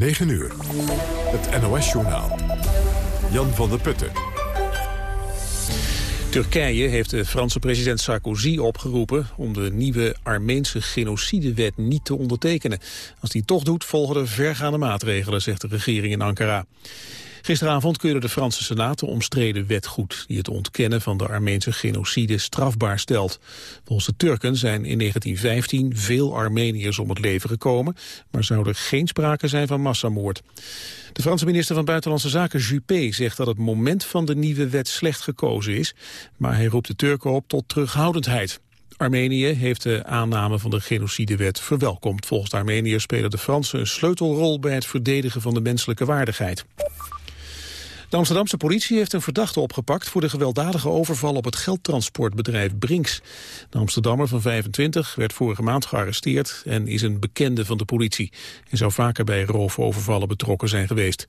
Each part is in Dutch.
9 uur. Het NOS-journaal. Jan van der Putten. Turkije heeft de Franse president Sarkozy opgeroepen om de nieuwe Armeense genocidewet niet te ondertekenen. Als die toch doet, volgen er vergaande maatregelen, zegt de regering in Ankara. Gisteravond keurde de Franse Senaat de omstreden wet goed... die het ontkennen van de Armeense genocide strafbaar stelt. Volgens de Turken zijn in 1915 veel Armeniërs om het leven gekomen... maar zou er geen sprake zijn van massamoord. De Franse minister van Buitenlandse Zaken Juppé zegt dat het moment van de nieuwe wet slecht gekozen is... maar hij roept de Turken op tot terughoudendheid. Armenië heeft de aanname van de genocidewet verwelkomd. Volgens de Armeniërs spelen de Fransen een sleutelrol bij het verdedigen van de menselijke waardigheid. De Amsterdamse politie heeft een verdachte opgepakt voor de gewelddadige overval op het geldtransportbedrijf Brinks. De Amsterdammer van 25 werd vorige maand gearresteerd en is een bekende van de politie. Hij zou vaker bij roofovervallen betrokken zijn geweest.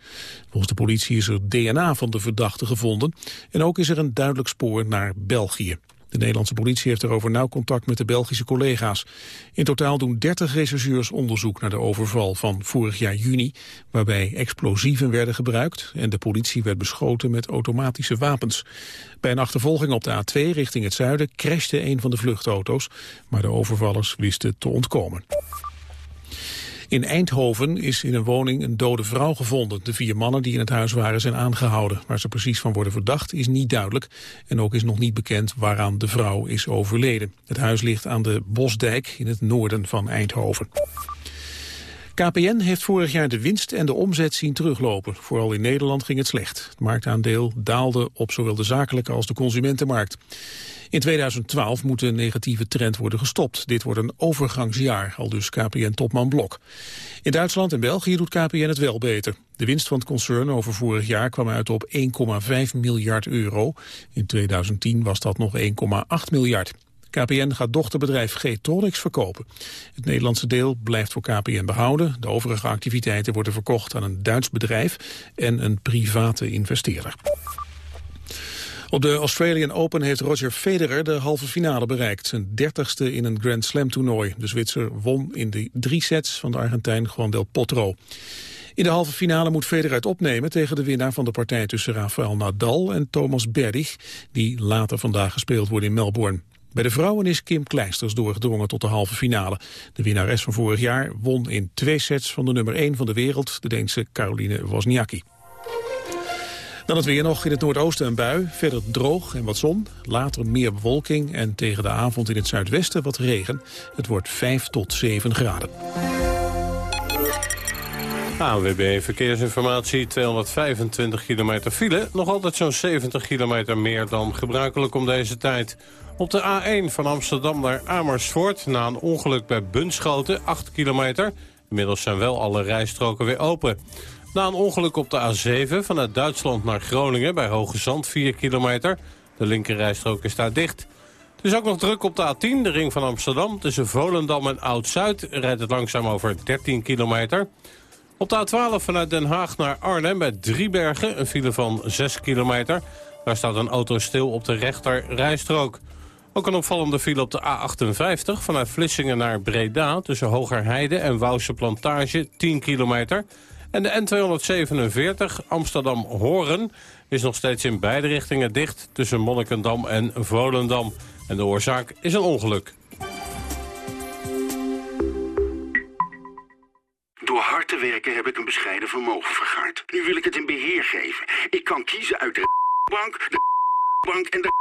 Volgens de politie is er DNA van de verdachte gevonden en ook is er een duidelijk spoor naar België. De Nederlandse politie heeft erover nauw contact met de Belgische collega's. In totaal doen 30 rechercheurs onderzoek naar de overval van vorig jaar juni, waarbij explosieven werden gebruikt en de politie werd beschoten met automatische wapens. Bij een achtervolging op de A2 richting het zuiden crashte een van de vluchtauto's, maar de overvallers wisten te ontkomen. In Eindhoven is in een woning een dode vrouw gevonden. De vier mannen die in het huis waren zijn aangehouden. Waar ze precies van worden verdacht is niet duidelijk. En ook is nog niet bekend waaraan de vrouw is overleden. Het huis ligt aan de Bosdijk in het noorden van Eindhoven. KPN heeft vorig jaar de winst en de omzet zien teruglopen. Vooral in Nederland ging het slecht. Het marktaandeel daalde op zowel de zakelijke als de consumentenmarkt. In 2012 moet de negatieve trend worden gestopt. Dit wordt een overgangsjaar, al dus KPN-topman Blok. In Duitsland en België doet KPN het wel beter. De winst van het concern over vorig jaar kwam uit op 1,5 miljard euro. In 2010 was dat nog 1,8 miljard. KPN gaat dochterbedrijf G-Tronics verkopen. Het Nederlandse deel blijft voor KPN behouden. De overige activiteiten worden verkocht aan een Duits bedrijf en een private investeerder. Op de Australian Open heeft Roger Federer de halve finale bereikt. Zijn dertigste in een Grand Slam toernooi. De Zwitser won in de drie sets van de Argentijn Juan del Potro. In de halve finale moet Federer het opnemen tegen de winnaar van de partij tussen Rafael Nadal en Thomas Berdych, die later vandaag gespeeld wordt in Melbourne. Bij de vrouwen is Kim Kleisters doorgedrongen tot de halve finale. De winnares van vorig jaar won in twee sets van de nummer 1 van de wereld, de Deense Caroline Wozniacki. Dan het weer nog in het noordoosten een bui. Verder droog en wat zon. Later meer bewolking en tegen de avond in het zuidwesten wat regen. Het wordt 5 tot 7 graden. ANWB Verkeersinformatie, 225 kilometer file. Nog altijd zo'n 70 kilometer meer dan gebruikelijk om deze tijd. Op de A1 van Amsterdam naar Amersfoort... na een ongeluk bij Bunschoten, 8 kilometer. Inmiddels zijn wel alle rijstroken weer open. Na een ongeluk op de A7 vanuit Duitsland naar Groningen... bij Hoge Zand, 4 kilometer. De linkerrijstrook is daar dicht. Het is ook nog druk op de A10, de ring van Amsterdam. Tussen Volendam en Oud-Zuid rijdt het langzaam over 13 kilometer. Op de A12 vanuit Den Haag naar Arnhem bij Driebergen... een file van 6 kilometer. Daar staat een auto stil op de rechter rijstrook. Ook een opvallende file op de A58 vanuit Vlissingen naar Breda... tussen Hogerheide en Wouwse Plantage, 10 kilometer... En de N247 Amsterdam-Horen is nog steeds in beide richtingen dicht... tussen Monnikendam en Volendam. En de oorzaak is een ongeluk. Door hard te werken heb ik een bescheiden vermogen vergaard. Nu wil ik het in beheer geven. Ik kan kiezen uit de bank, de bank en de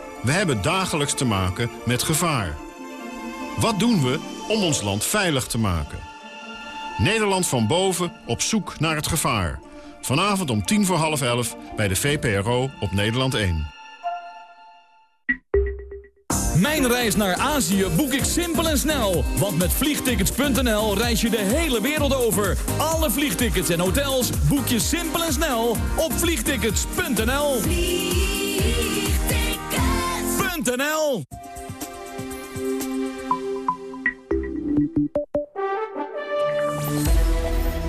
We hebben dagelijks te maken met gevaar. Wat doen we om ons land veilig te maken? Nederland van boven op zoek naar het gevaar. Vanavond om tien voor half elf bij de VPRO op Nederland 1. Mijn reis naar Azië boek ik simpel en snel. Want met vliegtickets.nl reis je de hele wereld over. Alle vliegtickets en hotels boek je simpel en snel op vliegtickets.nl.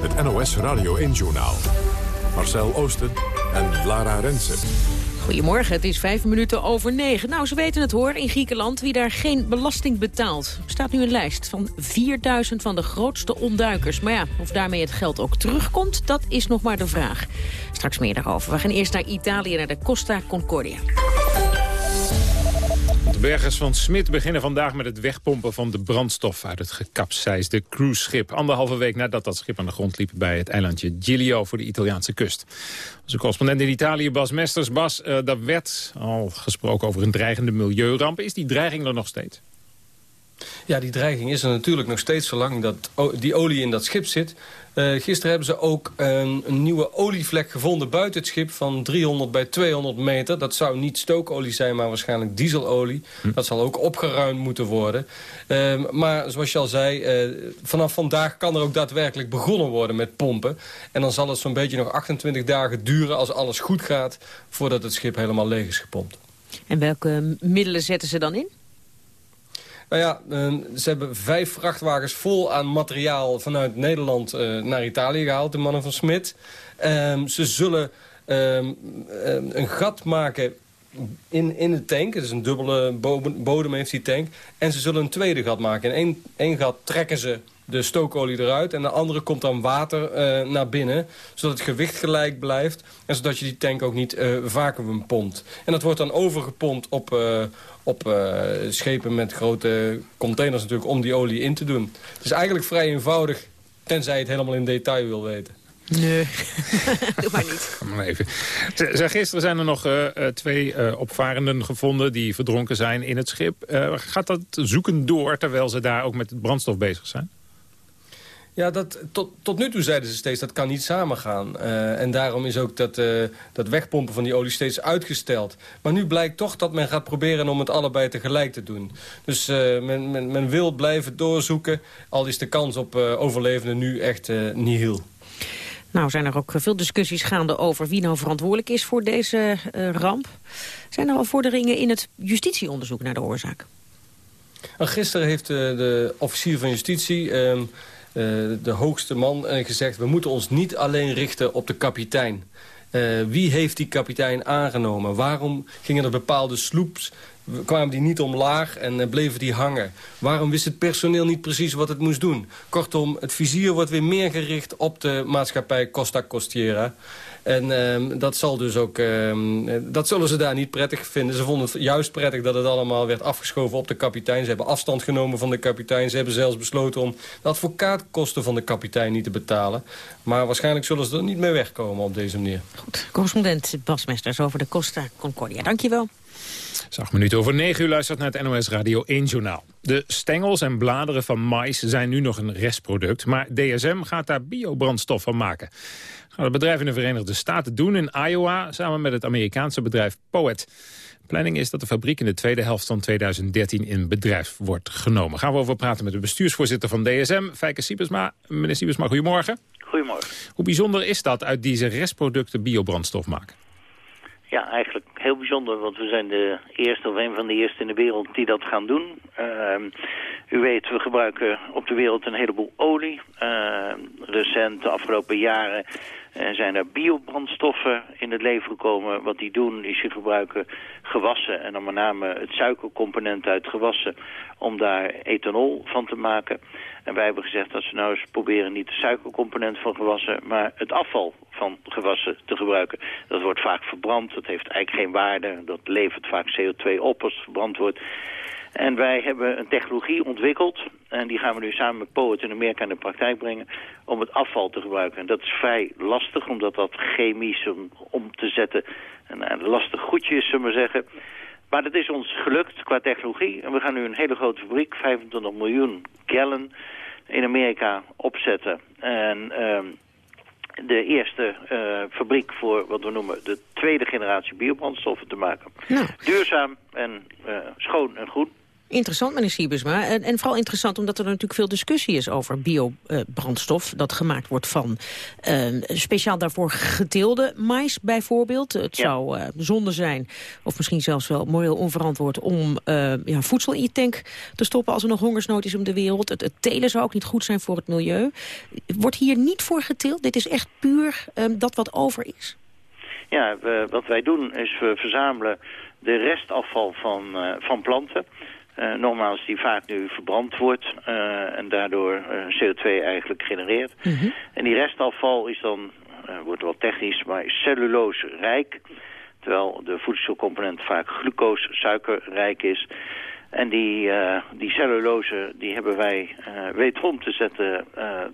Het NOS Radio 1-journaal. Marcel Oosten en Lara Rensen. Goedemorgen, het is vijf minuten over negen. Nou, ze weten het hoor, in Griekenland, wie daar geen belasting betaalt. Er staat nu een lijst van 4000 van de grootste ontduikers. Maar ja, of daarmee het geld ook terugkomt, dat is nog maar de vraag. Straks meer daarover. We gaan eerst naar Italië, naar de Costa Concordia. Bergers van Smit beginnen vandaag met het wegpompen van de brandstof uit het gekapseisde cruiseschip. Anderhalve week nadat dat schip aan de grond liep bij het eilandje Giglio voor de Italiaanse kust. Onze correspondent in Italië, Bas Mesters. Bas, uh, daar werd al gesproken over een dreigende milieuramp. Is die dreiging er nog steeds? Ja, die dreiging is er natuurlijk nog steeds zolang dat die olie in dat schip zit. Uh, gisteren hebben ze ook een, een, nieuwe olievlek gevonden buiten het schip van 300 bij 200 meter. Dat zou niet stookolie zijn, maar waarschijnlijk dieselolie. Hm. Dat zal ook opgeruimd moeten worden. Uh, maar zoals je al zei, uh, vanaf vandaag kan er ook daadwerkelijk begonnen worden met pompen. En dan zal het zo'n beetje nog 28 dagen duren als alles goed gaat... voordat het schip helemaal leeg is gepompt. En welke middelen zetten ze dan in? Nou ja, ehm, ze hebben vijf vrachtwagens vol aan materiaal vanuit Nederland eh, naar Italië gehaald, de mannen van Smit. Ehm, ze zullen ehm, een gat maken in, in de tank. Het is een dubbele bodem heeft die tank. En ze zullen een tweede gat maken. In één, één gat trekken ze de stookolie eruit. En de andere komt dan water uh, naar binnen. Zodat het gewicht gelijk blijft. En zodat je die tank ook niet uh, vacuüm pompt. En dat wordt dan overgepompt op, uh, op schepen met grote containers natuurlijk. Om die olie in te doen. Het is eigenlijk vrij eenvoudig. Tenzij je het helemaal in detail wil weten. Nee, doe maar niet. maar even. Gisteren zijn er nog uh, twee uh, opvarenden gevonden die verdronken zijn in het schip. Uh, gaat dat zoeken door terwijl ze daar ook met het brandstof bezig zijn? Ja, dat, tot, tot nu toe zeiden ze steeds dat kan niet samengaan. Uh, en daarom is ook dat, uh, dat wegpompen van die olie steeds uitgesteld. Maar nu blijkt toch dat men gaat proberen om het allebei tegelijk te doen. Dus uh, men, men, men, wil blijven doorzoeken, al is de kans op overlevenden nu echt nihil. Nou zijn er ook veel discussies gaande over wie nou verantwoordelijk is voor deze ramp. Zijn er al vorderingen in het justitieonderzoek naar de oorzaak? Nou, gisteren heeft de officier van justitie ehm, eh, de hoogste man gezegd... we moeten ons niet alleen richten op de kapitein. Uh, wie heeft die kapitein aangenomen? Waarom gingen er bepaalde sloeps kwamen die niet omlaag en bleven die hangen? Waarom wist het personeel niet precies wat het moest doen? Kortom, het vizier wordt weer meer gericht op de maatschappij Costa Costiera. En um, dat, zal dus ook, um, dat zullen ze daar niet prettig vinden. Ze vonden het juist prettig dat het allemaal werd afgeschoven op de kapitein. Ze hebben afstand genomen van de kapitein. Ze hebben zelfs besloten om de advocaatkosten van de kapitein niet te betalen. Maar waarschijnlijk zullen ze er niet mee wegkomen op deze manier. Goed, correspondent Bas Mesters over de Costa Concordia. Dankjewel. Zacht minuut over negen uur luistert naar het NOS Radio 1 Journaal. De stengels en bladeren van mais zijn nu nog een restproduct... maar DSM gaat daar biobrandstof van maken. Gaat het bedrijf in de Verenigde Staten doen in Iowa... samen met het Amerikaanse bedrijf Poet. De planning is dat de fabriek in de tweede helft van 2013 in bedrijf wordt genomen. Gaan we over praten met de bestuursvoorzitter van DSM, Fijke Siebersma. Meneer Siebersma, goedemorgen. Goedemorgen. Hoe bijzonder is dat uit deze restproducten biobrandstof maken? Ja, eigenlijk heel bijzonder, want we zijn de eerste of een van de eerste in de wereld die dat gaan doen. Uh, u weet, we gebruiken op de wereld een heleboel olie. Uh, recent, de afgelopen jaren, uh, zijn er biobrandstoffen in het leven gekomen. Wat die doen is ze gebruiken gewassen en dan met name het suikercomponent uit gewassen om daar ethanol van te maken. En wij hebben gezegd dat ze nou eens proberen niet de suikercomponent van gewassen, maar het afval van gewassen te gebruiken. Dat wordt vaak verbrand, dat heeft eigenlijk geen waarde, dat levert vaak CO2 op als het verbrand wordt. En wij hebben een technologie ontwikkeld, en die gaan we nu samen met Poet in Amerika in de praktijk brengen, om het afval te gebruiken. En dat is vrij lastig, omdat dat chemisch om, om te zetten een, een lastig goedje is, zullen we zeggen. Maar dat is ons gelukt qua technologie. En we gaan nu een hele grote fabriek, 25 miljoen gallon, in Amerika opzetten. En uh, de eerste uh, fabriek voor wat we noemen de tweede generatie biobrandstoffen te maken. Nou. Duurzaam en uh, schoon en groen. Interessant, meneer Siebesma. En, en vooral interessant omdat er natuurlijk veel discussie is over biobrandstof... dat gemaakt wordt van uh, speciaal daarvoor geteelde mais bijvoorbeeld. Het zou uh, zonde zijn, of misschien zelfs wel moreel onverantwoord... om uh, ja, voedsel in je tank te stoppen als er nog hongersnood is om de wereld. Het, het telen zou ook niet goed zijn voor het milieu. Wordt hier niet voor geteeld? Dit is echt puur dat wat over is? Ja, we, wat wij doen is we verzamelen de restafval van, uh, van planten. Uh, nogmaals, die vaak nu verbrand wordt uh, en daardoor CO2 eigenlijk genereert. Mm -hmm. En die restafval is dan, wordt wel technisch, maar cellulose rijk. Terwijl de voedselcomponent vaak glucose, suikerrijk is. En die, die cellulose die hebben wij weten om te zetten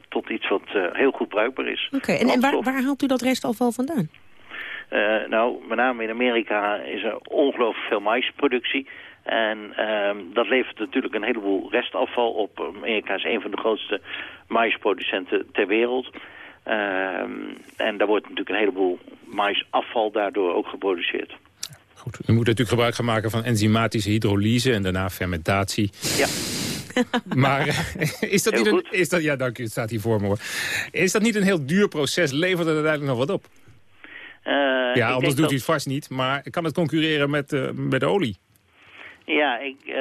tot iets wat heel goed bruikbaar is. Oké, okay, en, en waar, waar haalt u dat restafval vandaan? Nou, met name in Amerika is er ongelooflijk veel maisproductie. En uh, dat levert natuurlijk een heleboel restafval op. Amerika is een van de grootste maisproducenten ter wereld. Uh, en daar wordt natuurlijk een heleboel maisafval daardoor ook geproduceerd. Goed, u moet natuurlijk gebruik gaan maken van enzymatische hydrolyse en daarna fermentatie. Ja. maar is dat heel niet een... Is dat, ja, dank u, het staat hier voor me hoor. Is dat niet een heel duur proces? Levert het uiteindelijk nog wat op? Uh, ja, anders doet dat... hij het vast niet. Maar kan het concurreren met, uh, met olie? Ja, ik, uh,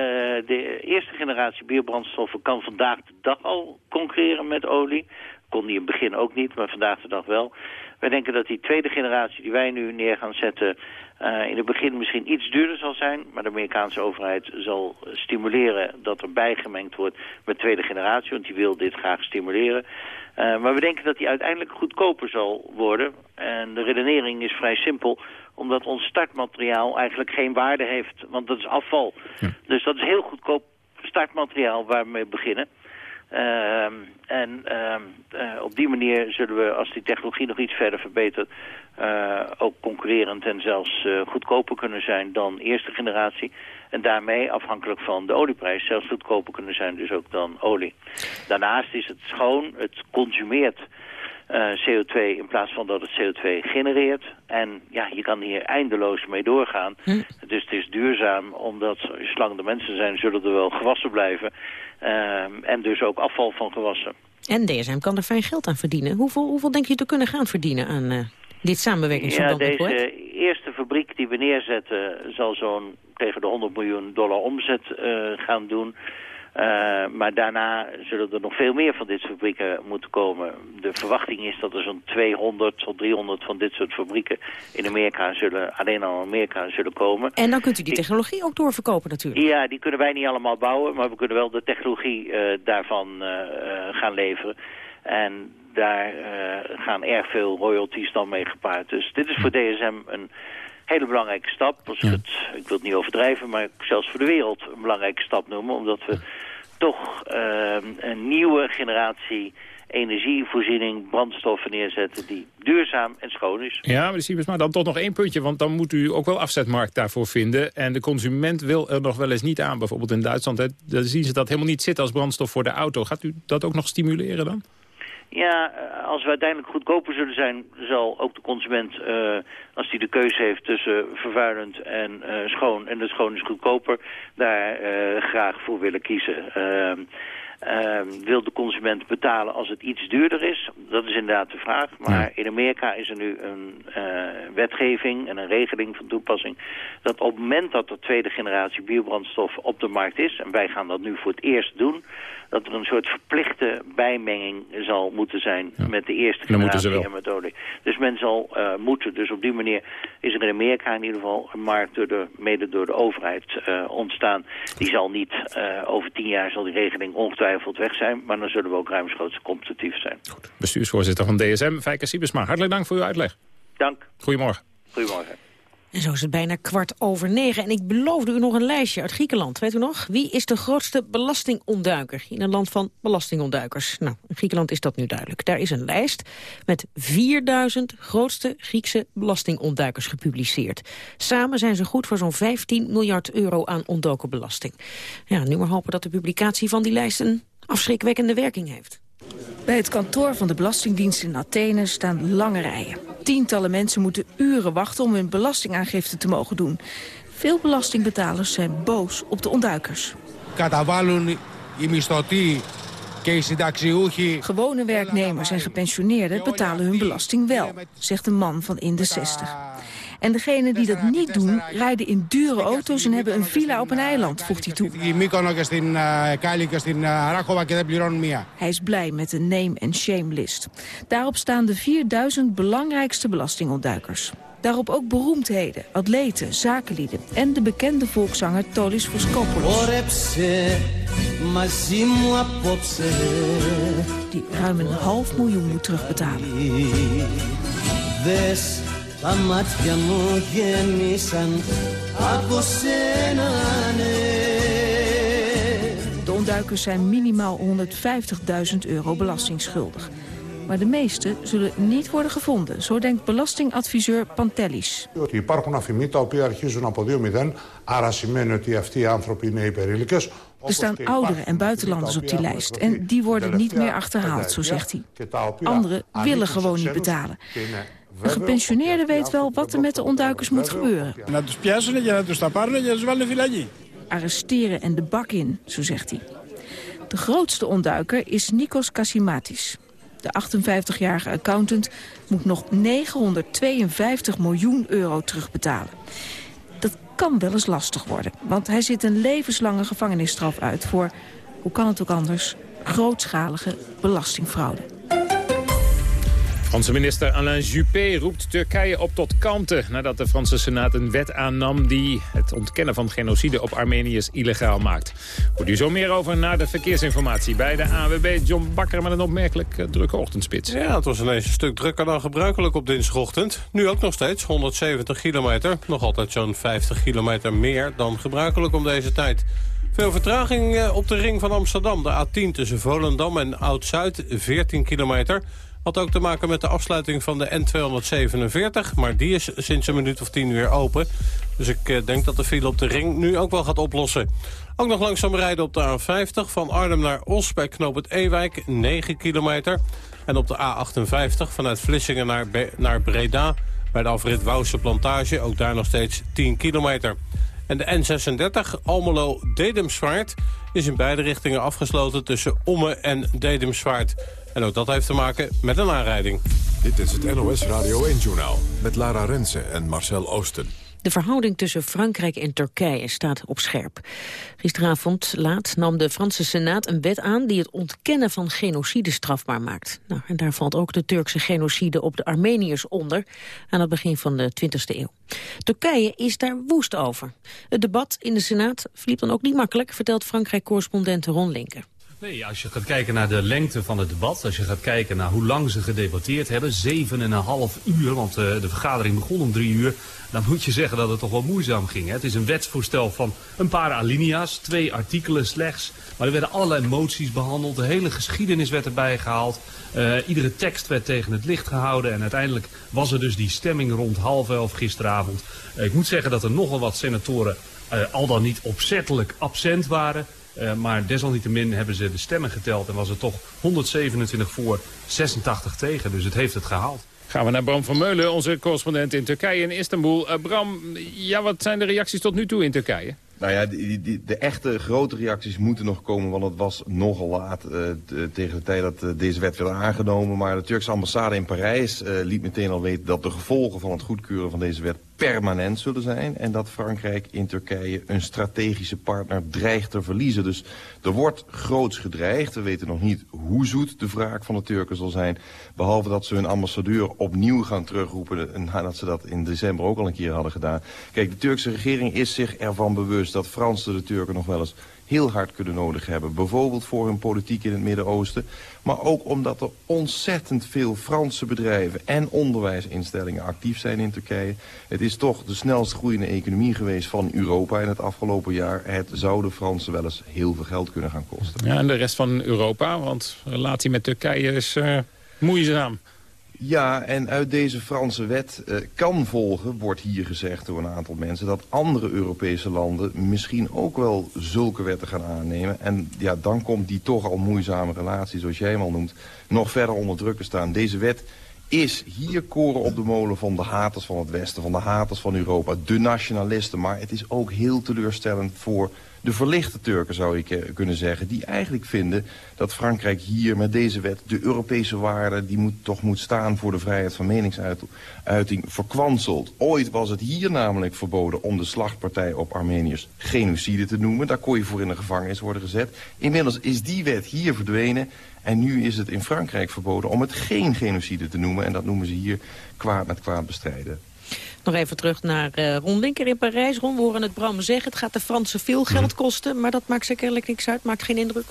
de eerste generatie biobrandstoffen kan vandaag de dag al concurreren met olie. Kon die in het begin ook niet, maar vandaag de dag wel. Wij denken dat die tweede generatie die wij nu neer gaan zetten... Uh, in het begin misschien iets duurder zal zijn... maar de Amerikaanse overheid zal stimuleren dat er bijgemengd wordt met tweede generatie... want die wil dit graag stimuleren. Uh, maar we denken dat die uiteindelijk goedkoper zal worden. En de redenering is vrij simpel omdat ons startmateriaal eigenlijk geen waarde heeft, want dat is afval. Ja. Dus dat is heel goedkoop startmateriaal waar we mee beginnen. Uh, en uh, uh, op die manier zullen we, als die technologie nog iets verder verbetert, uh, ook concurrerend en zelfs goedkoper kunnen zijn dan eerste generatie. En daarmee, afhankelijk van de olieprijs, zelfs goedkoper kunnen zijn dus ook dan olie. Daarnaast is het schoon, het consumeert uh, CO2 in plaats van dat het CO2 genereert. En ja, je kan hier eindeloos mee doorgaan. Hm. Dus het is duurzaam, omdat zolang de mensen zijn, zullen er wel gewassen blijven. Uh, en dus ook afval van gewassen. En DSM kan er fijn geld aan verdienen. Hoeveel, hoeveel denk je te kunnen gaan verdienen aan uh, dit samenwerkingsverband? Ja, deze eerste fabriek die we neerzetten zal zo'n tegen de 100 miljoen dollar omzet gaan doen. Uh, maar daarna zullen er nog veel meer van dit soort fabrieken moeten komen. De verwachting is dat er zo'n 200 tot 300 van dit soort fabrieken in Amerika zullen, alleen al in Amerika zullen komen. En dan kunt u die technologie ook doorverkopen natuurlijk. Ja, die kunnen wij niet allemaal bouwen, maar we kunnen wel de technologie uh, daarvan uh, gaan leveren. En daar gaan erg veel royalties dan mee gepaard. Dus dit is voor DSM een hele belangrijke stap. Als ik, het, ik wil het niet overdrijven, maar zelfs voor de wereld een belangrijke stap noemen. Omdat we toch uh, een nieuwe generatie energievoorziening, brandstoffen neerzetten die duurzaam en schoon is. Ja, maar, maar dan toch nog één puntje, want dan moet u ook wel afzetmarkt daarvoor vinden. En de consument wil er nog wel eens niet aan. Bijvoorbeeld in Duitsland, hè, daar zien ze dat helemaal niet zitten als brandstof voor de auto. Gaat u dat ook nog stimuleren dan? Ja, als we uiteindelijk goedkoper zullen zijn, zal ook de consument, uh, als hij de keuze heeft tussen vervuilend en uh, schoon, en de schoon is goedkoper, daar uh, graag voor willen kiezen. Uh, wil de consument betalen als het iets duurder is? Dat is inderdaad de vraag. Maar in Amerika is er nu een wetgeving en een regeling van toepassing... dat op het moment dat er tweede generatie biobrandstof op de markt is... en wij gaan dat nu voor het eerst doen dat er een soort verplichte bijmenging zal moeten zijn ja. met de eerste generatie en met olie. Dus men zal uh, moeten, dus op die manier is er in Amerika in ieder geval een markt door de, mede door de overheid uh, ontstaan. Die zal niet, uh, over tien jaar zal die regeling ongetwijfeld weg zijn, maar dan zullen we ook ruimschoots competitief zijn. Goed. Bestuursvoorzitter van DSM, Fijke Siebesma, hartelijk dank voor uw uitleg. Dank. Goedemorgen. Goedemorgen. En zo is het bijna kwart over negen. En ik beloofde u nog een lijstje uit Griekenland. Weet u nog? Wie is de grootste belastingontduiker in een land van belastingontduikers? Nou, in Griekenland is dat nu duidelijk. Daar is een lijst met 4000 grootste Griekse belastingontduikers gepubliceerd. Samen zijn ze goed voor zo'n 15 miljard euro aan ontdoken belasting. Ja, nu maar hopen dat de publicatie van die lijst een afschrikwekkende werking heeft. Bij het kantoor van de Belastingdienst in Athene staan lange rijen. Tientallen mensen moeten uren wachten om hun belastingaangifte te mogen doen. Veel belastingbetalers zijn boos op de ontduikers. Gewone werknemers en gepensioneerden betalen hun belasting wel, zegt een man van in de 60. En degenen die dat niet doen, rijden in dure auto's en hebben een villa op een eiland, voegt hij toe. Hij is blij met de name- en shame-list. Daarop staan de 4000 belangrijkste belastingontduikers. Daarop ook beroemdheden, atleten, zakenlieden en de bekende volkszanger Tolis Voskopoulos. Die ruim een half miljoen moet terugbetalen. De ontduikers zijn minimaal 150.000 euro belastingsschuldig. Maar de meeste zullen niet worden gevonden, zo denkt belastingadviseur Pantelis. Υπάρχουν αφημί τα οποία αρχίζουν από 2-0, άρα σημαίνει ότι αυτοί οι άνθρωποι είναι υπερήλικες. Er staan ouderen en buitenlanders op die lijst en die worden niet meer achterhaald, zo zegt hij. Anderen willen gewoon niet betalen. Een gepensioneerde weet wel wat er met de ontduikers moet gebeuren. Arresteren en de bak in, zo zegt hij. De grootste ontduiker is Nikos Kasimatis. De 58-jarige accountant moet nog 952 miljoen euro terugbetalen. Dat kan wel eens lastig worden, want hij zit een levenslange gevangenisstraf uit... voor, hoe kan het ook anders, grootschalige belastingfraude. Franse minister Alain Juppé roept Turkije op tot kalmte... nadat de Franse Senaat een wet aannam die het ontkennen van genocide op Armeniërs illegaal maakt. Hoort u zo meer over na de verkeersinformatie bij de AWB John Bakker met een opmerkelijk eh, drukke ochtendspits. Ja, het was ineens een stuk drukker dan gebruikelijk op dinsdagochtend. Nu ook nog steeds, 170 kilometer. Nog altijd zo'n 50 kilometer meer dan gebruikelijk om deze tijd. Veel vertraging eh, op de ring van Amsterdam. De A10 tussen Volendam en Oud-Zuid, 14 kilometer... Had ook te maken met de afsluiting van de N247. Maar die is sinds een minuut of tien weer open. Dus ik eh, denk dat de file op de ring nu ook wel gaat oplossen. Ook nog langzaam rijden op de A50 van Arnhem naar Os bij knoop het Ewijk, 9 kilometer. En op de A58 vanuit Vlissingen naar, naar Breda bij de afrit Wouwse Plantage, ook daar nog steeds 10 kilometer. En de N36 Almelo-Dedemsvaart is in beide richtingen afgesloten tussen Omme en Dedemsvaart. En ook dat heeft te maken met een aanrijding. Dit is het NOS Radio 1-journaal met Lara Rensen en Marcel Oosten. De verhouding tussen Frankrijk en Turkije staat op scherp. Gisteravond laat nam de Franse Senaat een wet aan... die het ontkennen van genocide strafbaar maakt. Nou, en daar valt ook de Turkse genocide op de Armeniërs onder... aan het begin van de 20e eeuw. Turkije is daar woest over. Het debat in de Senaat verliep dan ook niet makkelijk... vertelt Frankrijk-correspondent Ron Linker. Nee, als je gaat kijken naar de lengte van het debat, als je gaat kijken naar hoe lang ze gedebatteerd hebben, zeven en een half uur, want uh, de vergadering begon om drie uur, dan moet je zeggen dat het toch wel moeizaam ging. Hè? Het is een wetsvoorstel van een paar alinea's, twee artikelen slechts, maar er werden allerlei moties behandeld, de hele geschiedenis werd erbij gehaald, uh, iedere tekst werd tegen het licht gehouden en uiteindelijk was er dus die stemming rond half elf gisteravond. Ik moet zeggen dat er nogal wat senatoren al dan niet opzettelijk absent waren. Uh, maar desalniettemin hebben ze de stemmen geteld en was het toch 127 voor, 86 tegen. Dus het heeft het gehaald. Gaan we naar Bram van Meulen, onze correspondent in Turkije in Istanbul. Uh, Bram, ja, wat zijn de reacties tot nu toe in Turkije? Nou ja, die, die, de echte grote reacties moeten nog komen, want het was nogal laat uh, tegen de tijd dat uh, deze wet werd aangenomen. Maar de Turkse ambassade in Parijs uh, liet meteen al weten dat de gevolgen van het goedkeuren van deze wet permanent zullen zijn. En dat Frankrijk in Turkije een strategische partner dreigt te verliezen. Dus er wordt groots gedreigd. We weten nog niet hoe zoet de wraak van de Turken zal zijn. Behalve dat ze hun ambassadeur opnieuw gaan terugroepen. Nadat ze dat in december ook al een keer hadden gedaan. Kijk, de Turkse regering is zich ervan bewust dat Fransen de Turken nog wel eens heel hard kunnen nodig hebben. Bijvoorbeeld voor hun politiek in het Midden-Oosten. Maar ook omdat er ontzettend veel Franse bedrijven en onderwijsinstellingen actief zijn in Turkije. Het is toch de snelst groeiende economie geweest van Europa in het afgelopen jaar. Het zou de Fransen wel eens heel veel geld kunnen gaan kosten. Ja, en de rest van Europa, want relatie met Turkije is uh, moeizaam. Ja, en uit deze Franse wet uh, kan volgen, wordt hier gezegd door een aantal mensen... dat andere Europese landen misschien ook wel zulke wetten gaan aannemen. En ja, dan komt die toch al moeizame relatie, zoals jij hem al noemt, nog verder onder druk te staan. Deze wet is hier koren op de molen van de haters van het Westen, van de haters van Europa, de nationalisten. Maar het is ook heel teleurstellend voor de verlichte Turken zou ik eh, kunnen zeggen... die eigenlijk vinden dat Frankrijk hier met deze wet... de Europese waarde die moet, toch moet staan voor de vrijheid van meningsuiting verkwanselt. Ooit was het hier namelijk verboden om de slachtpartij op Armeniërs genocide te noemen. Daar kon je voor in de gevangenis worden gezet. Inmiddels is die wet hier verdwenen... En nu is het in Frankrijk verboden om het geen genocide te noemen. En dat noemen ze hier kwaad met kwaad bestrijden. Nog even terug naar uh, Ron Linker in Parijs. Ron, we horen het Bram zeggen. Het gaat de Fransen veel geld mhm. kosten. Maar dat maakt zekerlijk niks uit. Maakt geen indruk.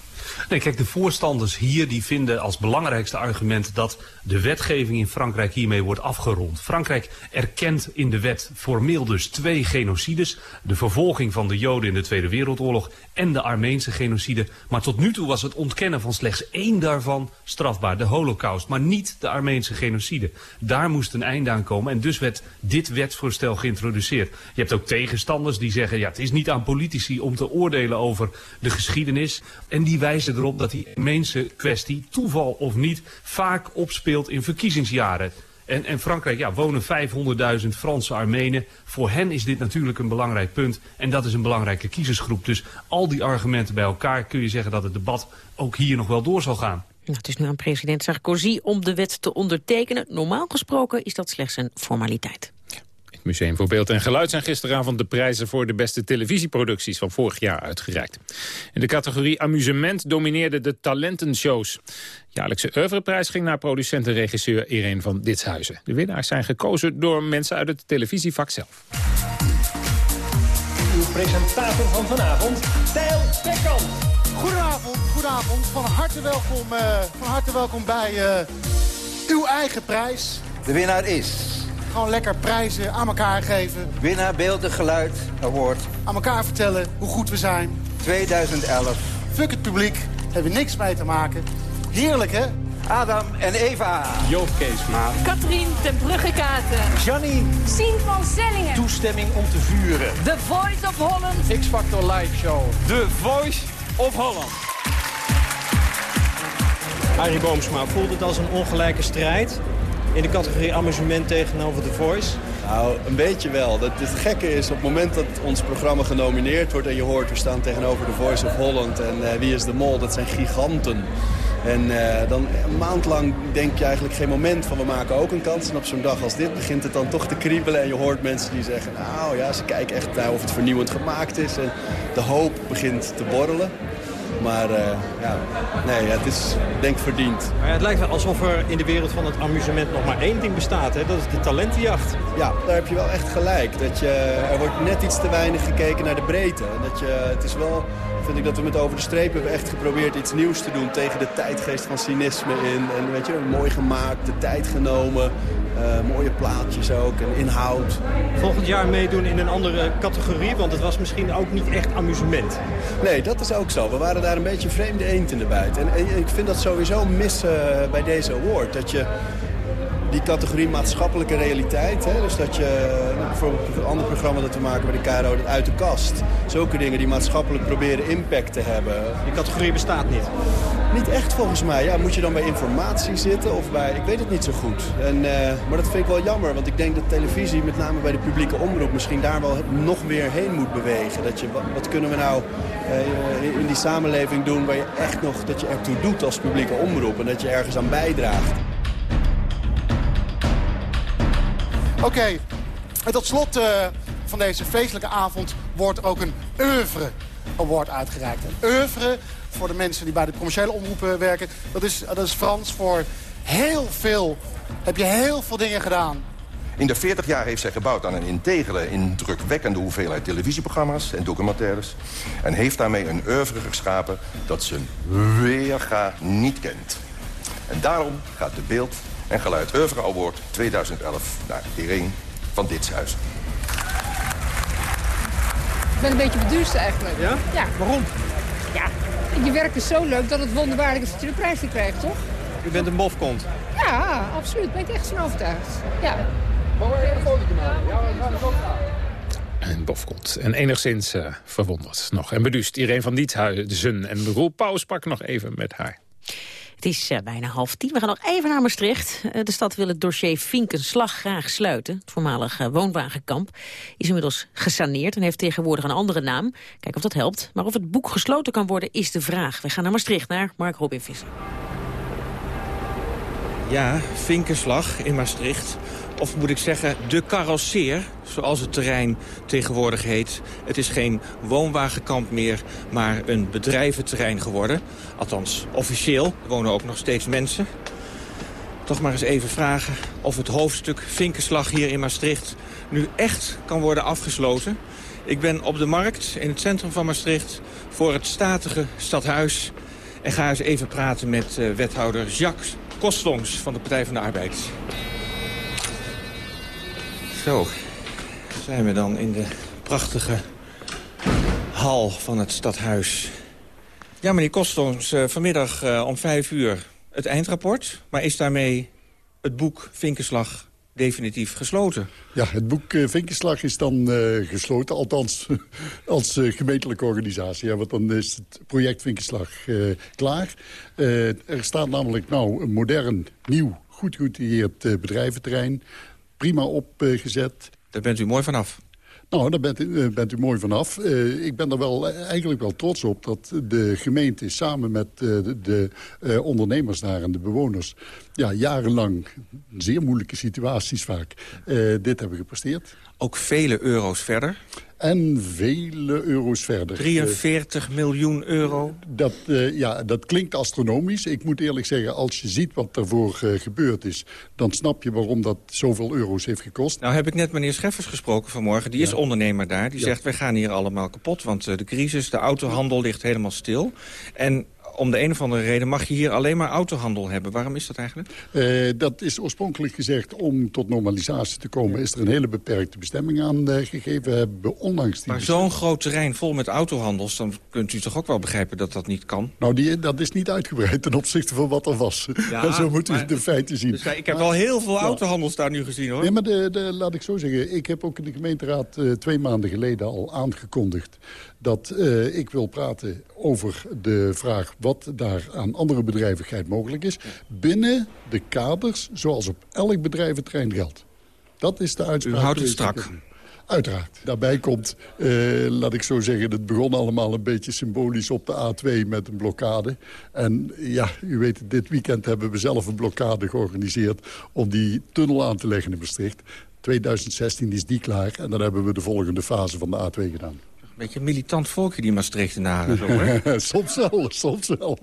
Nee, kijk, de voorstanders hier die vinden als belangrijkste argument... dat de wetgeving in Frankrijk hiermee wordt afgerond. Frankrijk erkent in de wet formeel dus twee genocides. De vervolging van de Joden in de Tweede Wereldoorlog... en de Armeense genocide. Maar tot nu toe was het ontkennen van slechts één daarvan strafbaar. De holocaust, maar niet de Armeense genocide. Daar moest een einde aan komen. En dus werd dit wet wetsvoorstel geïntroduceerd. Je hebt ook tegenstanders die zeggen... ja, het is niet aan politici om te oordelen over de geschiedenis. En die wijzen erop dat die mensen kwestie, toeval of niet... vaak opspeelt in verkiezingsjaren. En, en Frankrijk, ja, wonen 500.000 Franse Armenen. Voor hen is dit natuurlijk een belangrijk punt. En dat is een belangrijke kiezersgroep. Dus al die argumenten bij elkaar kun je zeggen dat het debat ook hier nog wel door zal gaan. Het is nu aan president Sarkozy om de wet te ondertekenen. Normaal gesproken is dat slechts een formaliteit. Museum voor Beeld en Geluid zijn gisteravond de prijzen voor de beste televisieproducties van vorig jaar uitgereikt. In de categorie amusement domineerden de talentenshows. Jaarlijkse oeuvreprijs ging naar producent en regisseur Irene van Ditshuizen. De winnaars zijn gekozen door mensen uit het televisievak zelf. Uw presentator van vanavond, Tijl Bekkant. Goedenavond, goedenavond. Van harte welkom, uh, van harte welkom bij uh, uw eigen prijs. De winnaar is... Gewoon lekker prijzen aan elkaar geven. Winnaar Beeld en Geluid Award. Aan elkaar vertellen hoe goed we zijn. 2011. Fuck het publiek. Hebben we niks mee te maken. Heerlijk, hè? Adam en Eva. Joop Keesma. Katrien ten Bruggekaten. Janine. Sien van Zellingen. Toestemming om te vuren. The Voice of Holland. X-Factor Live Show. The Voice of Holland. Harry Boomsma, voelt het als een ongelijke strijd? In de categorie amusement tegenover The Voice? Nou, een beetje wel. Dat, het gekke is, op het moment dat ons programma genomineerd wordt... en je hoort, we staan tegenover The Voice of Holland en uh, Wie is de Mol, dat zijn giganten. En uh, dan een maand lang denk je eigenlijk geen moment van we maken ook een kans. En op zo'n dag als dit begint het dan toch te kriebelen. En je hoort mensen die zeggen, nou ja, ze kijken echt naar of het vernieuwend gemaakt is. En de hoop begint te borrelen. Maar uh, ja, nee, het is denk verdiend. Maar het lijkt alsof er in de wereld van het amusement nog maar één ding bestaat. Hè? Dat is de talentenjacht. Ja, daar heb je wel echt gelijk. Dat je, er wordt net iets te weinig gekeken naar de breedte. Dat je, het is wel vind ik dat we met Over de Streep hebben echt geprobeerd iets nieuws te doen... tegen de tijdgeest van cynisme in. En weet je, mooi gemaakt, de tijd genomen. Uh, mooie plaatjes ook en inhoud. Volgend jaar meedoen in een andere categorie, want het was misschien ook niet echt amusement. Nee, dat is ook zo. We waren daar een beetje vreemde eend in de bijt. En, en ik vind dat sowieso mis uh, bij deze award. Dat je die categorie maatschappelijke realiteit. Hè? Dus dat je bijvoorbeeld een ander programma dat we maken bij de KRO, dat uit de kast. Zulke dingen die maatschappelijk proberen impact te hebben. Die categorie bestaat niet? Niet echt volgens mij. Ja, moet je dan bij informatie zitten of bij... Ik weet het niet zo goed. En, uh, maar dat vind ik wel jammer, want ik denk dat televisie, met name bij de publieke omroep... misschien daar wel nog weer heen moet bewegen. Dat je, wat, kunnen we nou uh, in die samenleving doen waar je echt nog... dat je ertoe doet als publieke omroep en dat je ergens aan bijdraagt. Oké, en tot slot uh, van deze feestelijke avond wordt ook een oeuvre award uitgereikt. Een oeuvre voor de mensen die bij de commerciële omroepen werken. Dat is, dat is Frans voor heel veel, heb je heel veel dingen gedaan. In de 40 jaar heeft zij gebouwd aan een integere, indrukwekkende hoeveelheid televisieprogramma's en documentaires. En heeft daarmee een oeuvre geschapen dat ze weerga niet kent. En daarom gaat de beeld en Geluid Oeuvre Award 2011 naar Irene van Ditshuizen. Ik ben een beetje beduurd eigenlijk. Ja? Ja. Waarom? Ja, je werkt is zo leuk dat het wonderbaarlijk is dat je de prijs niet krijgt, toch? U bent een bofkont? Ja, absoluut. Ben ik echt van overtuigd. Ja. Mag we even een foto maken? Ja, we gaan ook En bofkont. En enigszins uh, verwonderd nog. En beduust Irene van Dietshuizen. En Roel Pauw sprak nog even met haar. Het is uh, bijna half tien. We gaan nog even naar Maastricht. Uh, de stad wil het dossier Vinkenslag graag sluiten. Het voormalige woonwagenkamp is inmiddels gesaneerd... en heeft tegenwoordig een andere naam. Kijk of dat helpt. Maar of het boek gesloten kan worden, is de vraag. We gaan naar Maastricht, naar Mark Robin Visser. Ja, Vinkenslag in Maastricht. Of moet ik zeggen, de carrosseer, zoals het terrein tegenwoordig heet. Het is geen woonwagenkamp meer, maar een bedrijventerrein geworden. Althans, officieel. Er wonen ook nog steeds mensen. Toch maar eens even vragen of het hoofdstuk Vinkenslag hier in Maastricht... nu echt kan worden afgesloten. Ik ben op de markt in het centrum van Maastricht... voor het statige stadhuis. En ga eens even praten met uh, wethouder Jacques Kostongs van de Partij van de Arbeid. Zo, zijn we dan in de prachtige hal van het stadhuis. Ja, meneer Kostongs, uh, vanmiddag uh, om vijf uur het eindrapport. Maar is daarmee het boek Vinkenslag definitief gesloten? Ja, het boek uh, Vinkenslag is dan uh, gesloten, althans als uh, gemeentelijke organisatie. Ja, want dan is het project Vinkenslag klaar. er staat namelijk nou een modern, nieuw, goed geïntegreerd bedrijventerrein. Prima opgezet. Daar bent u mooi vanaf. Nou, daar bent, uh, bent u mooi vanaf. Uh, ik ben er wel, eigenlijk wel trots op dat de gemeente samen met uh, de, de ondernemers daar en de bewoners... ja, jarenlang, zeer moeilijke situaties vaak, dit hebben gepresteerd. Ook vele euro's verder? En vele euro's verder. 43 miljoen euro? Dat, uh, ja, dat klinkt astronomisch. Ik moet eerlijk zeggen, als je ziet wat ervoor uh, gebeurd is... dan snap je waarom dat zoveel euro's heeft gekost. Nou heb ik net meneer Scheffers gesproken vanmorgen. Die ja. is ondernemer daar. Die ja. zegt, wij gaan hier allemaal kapot. Want uh, de crisis, de autohandel ligt helemaal stil. En om de een of andere reden mag je hier alleen maar autohandel hebben. Waarom is dat eigenlijk? Uh, dat is oorspronkelijk gezegd om tot normalisatie te komen... is er een hele beperkte bestemming aan uh, gegeven. We hebben onlangs die maar zo'n groot terrein vol met autohandels... dan kunt u toch ook wel begrijpen dat dat niet kan? Nou, die, dat is niet uitgebreid ten opzichte van wat er was. Ja, zo moet u de feiten zien. Dus, ik heb wel heel veel autohandels daar nu gezien, hoor. Nee, maar de, de, laat ik zo zeggen. Ik heb ook in de gemeenteraad uh, twee maanden geleden al aangekondigd dat uh, ik wil praten over de vraag wat daar aan andere bedrijvigheid mogelijk is... binnen de kaders zoals op elk bedrijventerrein geldt. Dat is de uitspraak. U houdt het strak. Uiteraard. Daarbij komt, uh, laat ik zo zeggen, het begon allemaal een beetje symbolisch op de A2 met een blokkade. En ja, u weet, dit weekend hebben we zelf een blokkade georganiseerd om die tunnel aan te leggen in Maastricht. 2016 is die klaar en dan hebben we de volgende fase van de A2 gedaan. Beetje militant volkje, die Maastrichtenaren, hoor. soms wel, soms wel.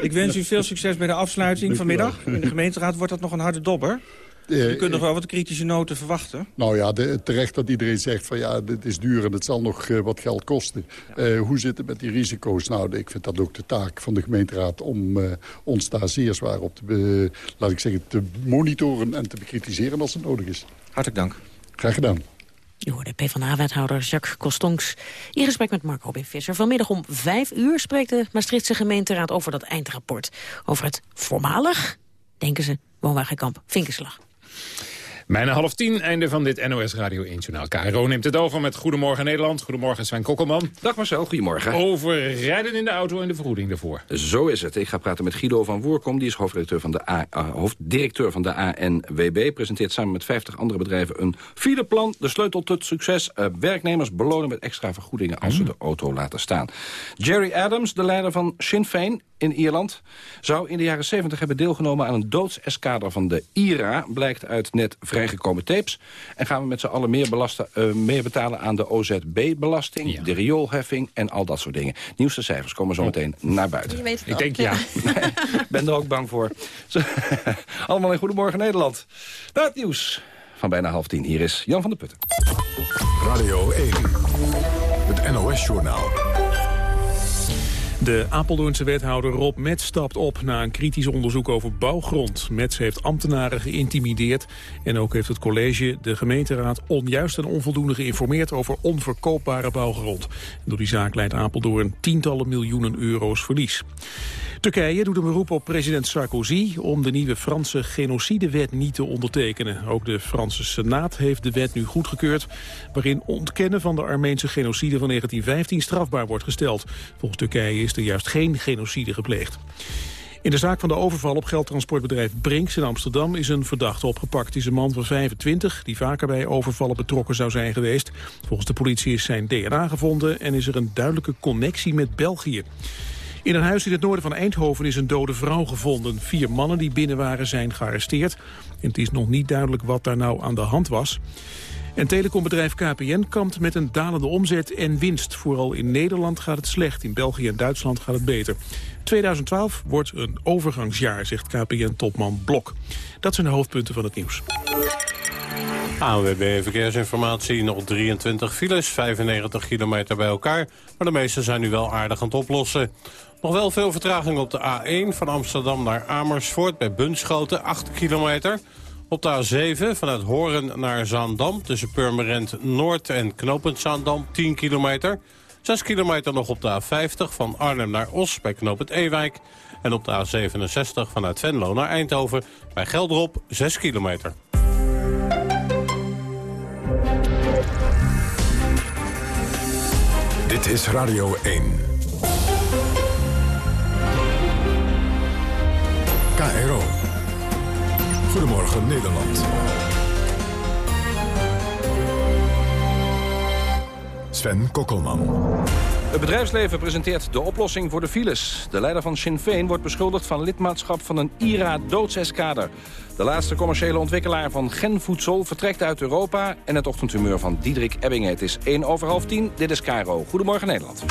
Ik wens u veel succes bij de afsluiting vanmiddag. In de gemeenteraad wordt dat nog een harde dobber. Je kunt nog wel wat kritische noten verwachten. Nou ja, de, terecht dat iedereen zegt van ja, dit is duur en het zal nog uh, wat geld kosten. Ja. Uh, hoe zit het met die risico's? Nou, ik vind dat ook de taak van de gemeenteraad om uh, ons daar zeer zwaar op te, laat ik zeggen, te monitoren en te bekritiseren als het nodig is. Hartelijk dank. Graag gedaan. Je hoorde PvdA-wethouder Jacques Costonks in gesprek met Mark Robin Visser. Vanmiddag om vijf uur spreekt de Maastrichtse gemeenteraad over dat eindrapport. Over het voormalig, denken ze, woonwagenkamp Vinkenslag. Bijna half tien, einde van dit NOS Radio 1 Journaal. KRO neemt het over met Goedemorgen Nederland. Goedemorgen Sven Kokkelman. Dag Marcel, goedemorgen. Over rijden in de auto en de vergoeding daarvoor. Zo is het. Ik ga praten met Guido van Woerkom. Die is hoofddirecteur van de, A, uh, hoofddirecteur van de ANWB. Presenteert samen met 50 andere bedrijven een fileplan. De sleutel tot succes. Uh, werknemers belonen met extra vergoedingen als ze de auto laten staan. Jerry Adams, de leider van Sinn Féin in Ierland... zou in de jaren 70 hebben deelgenomen aan een doodseskader van de IRA. Blijkt uit net vrijgekomen tapes. En gaan we met z'n allen meer, belasten, uh, meer betalen aan de OZB-belasting... Ja. de rioolheffing en al dat soort dingen. Nieuwste cijfers komen zo meteen naar buiten. Ik denk ja. Ik ben er ook bang voor. Allemaal in Goedemorgen Nederland. Nou, het nieuws van bijna half tien. Hier is Jan van der Putten. Radio 1, het NOS-journaal. De Apeldoornse wethouder Rob Metz stapt op na een kritisch onderzoek over bouwgrond. Metz heeft ambtenaren geïntimideerd en ook heeft het college de gemeenteraad onjuist en onvoldoende geïnformeerd over onverkoopbare bouwgrond. Door die zaak leidt Apeldoorn tientallen miljoenen euro's verlies. Turkije doet een beroep op president Sarkozy om de nieuwe Franse genocidewet niet te ondertekenen. Ook de Franse Senaat heeft de wet nu goedgekeurd, waarin ontkennen van de Armeense genocide van 1915 strafbaar wordt gesteld. Volgens Turkije is er juist geen genocide gepleegd. In de zaak van de overval op geldtransportbedrijf Brinks in Amsterdam is een verdachte opgepakt. Het is een man van 25 die vaker bij overvallen betrokken zou zijn geweest. Volgens de politie is zijn DNA gevonden en is er een duidelijke connectie met België. In een huis in het noorden van Eindhoven is een dode vrouw gevonden. Vier mannen die binnen waren zijn gearresteerd. Het is nog niet duidelijk wat daar nou aan de hand was. En telecombedrijf KPN kampt met een dalende omzet en winst. Vooral in Nederland gaat het slecht, in België en Duitsland gaat het beter. 2012 wordt een overgangsjaar, zegt KPN-topman Blok. Dat zijn de hoofdpunten van het nieuws. ANWB Verkeersinformatie, nog 23 files, 95 kilometer bij elkaar. Maar de meeste zijn nu wel aardig aan het oplossen. Nog wel veel vertraging op de A1 van Amsterdam naar Amersfoort bij Bunschoten, 8 kilometer. Op de A7 vanuit Horen naar Zaandam tussen Purmerend Noord en Knopend Zaandam 10 kilometer. 6 kilometer nog op de A50 van Arnhem naar Os bij Knopend Ewijk. En op de A67 vanuit Venlo naar Eindhoven bij Gelderop 6 kilometer. Dit is Radio 1. KRO. Goedemorgen Nederland. Sven Kokkelman. Het bedrijfsleven presenteert de oplossing voor de files. De leider van Sinn Féin wordt beschuldigd van lidmaatschap van een IRA-doodseskader. De laatste commerciële ontwikkelaar van genvoedsel vertrekt uit Europa... en het ochtendhumeur van Diederik Ebbingen. Het is 1 over half 10. Dit is Caro. Goedemorgen Nederland.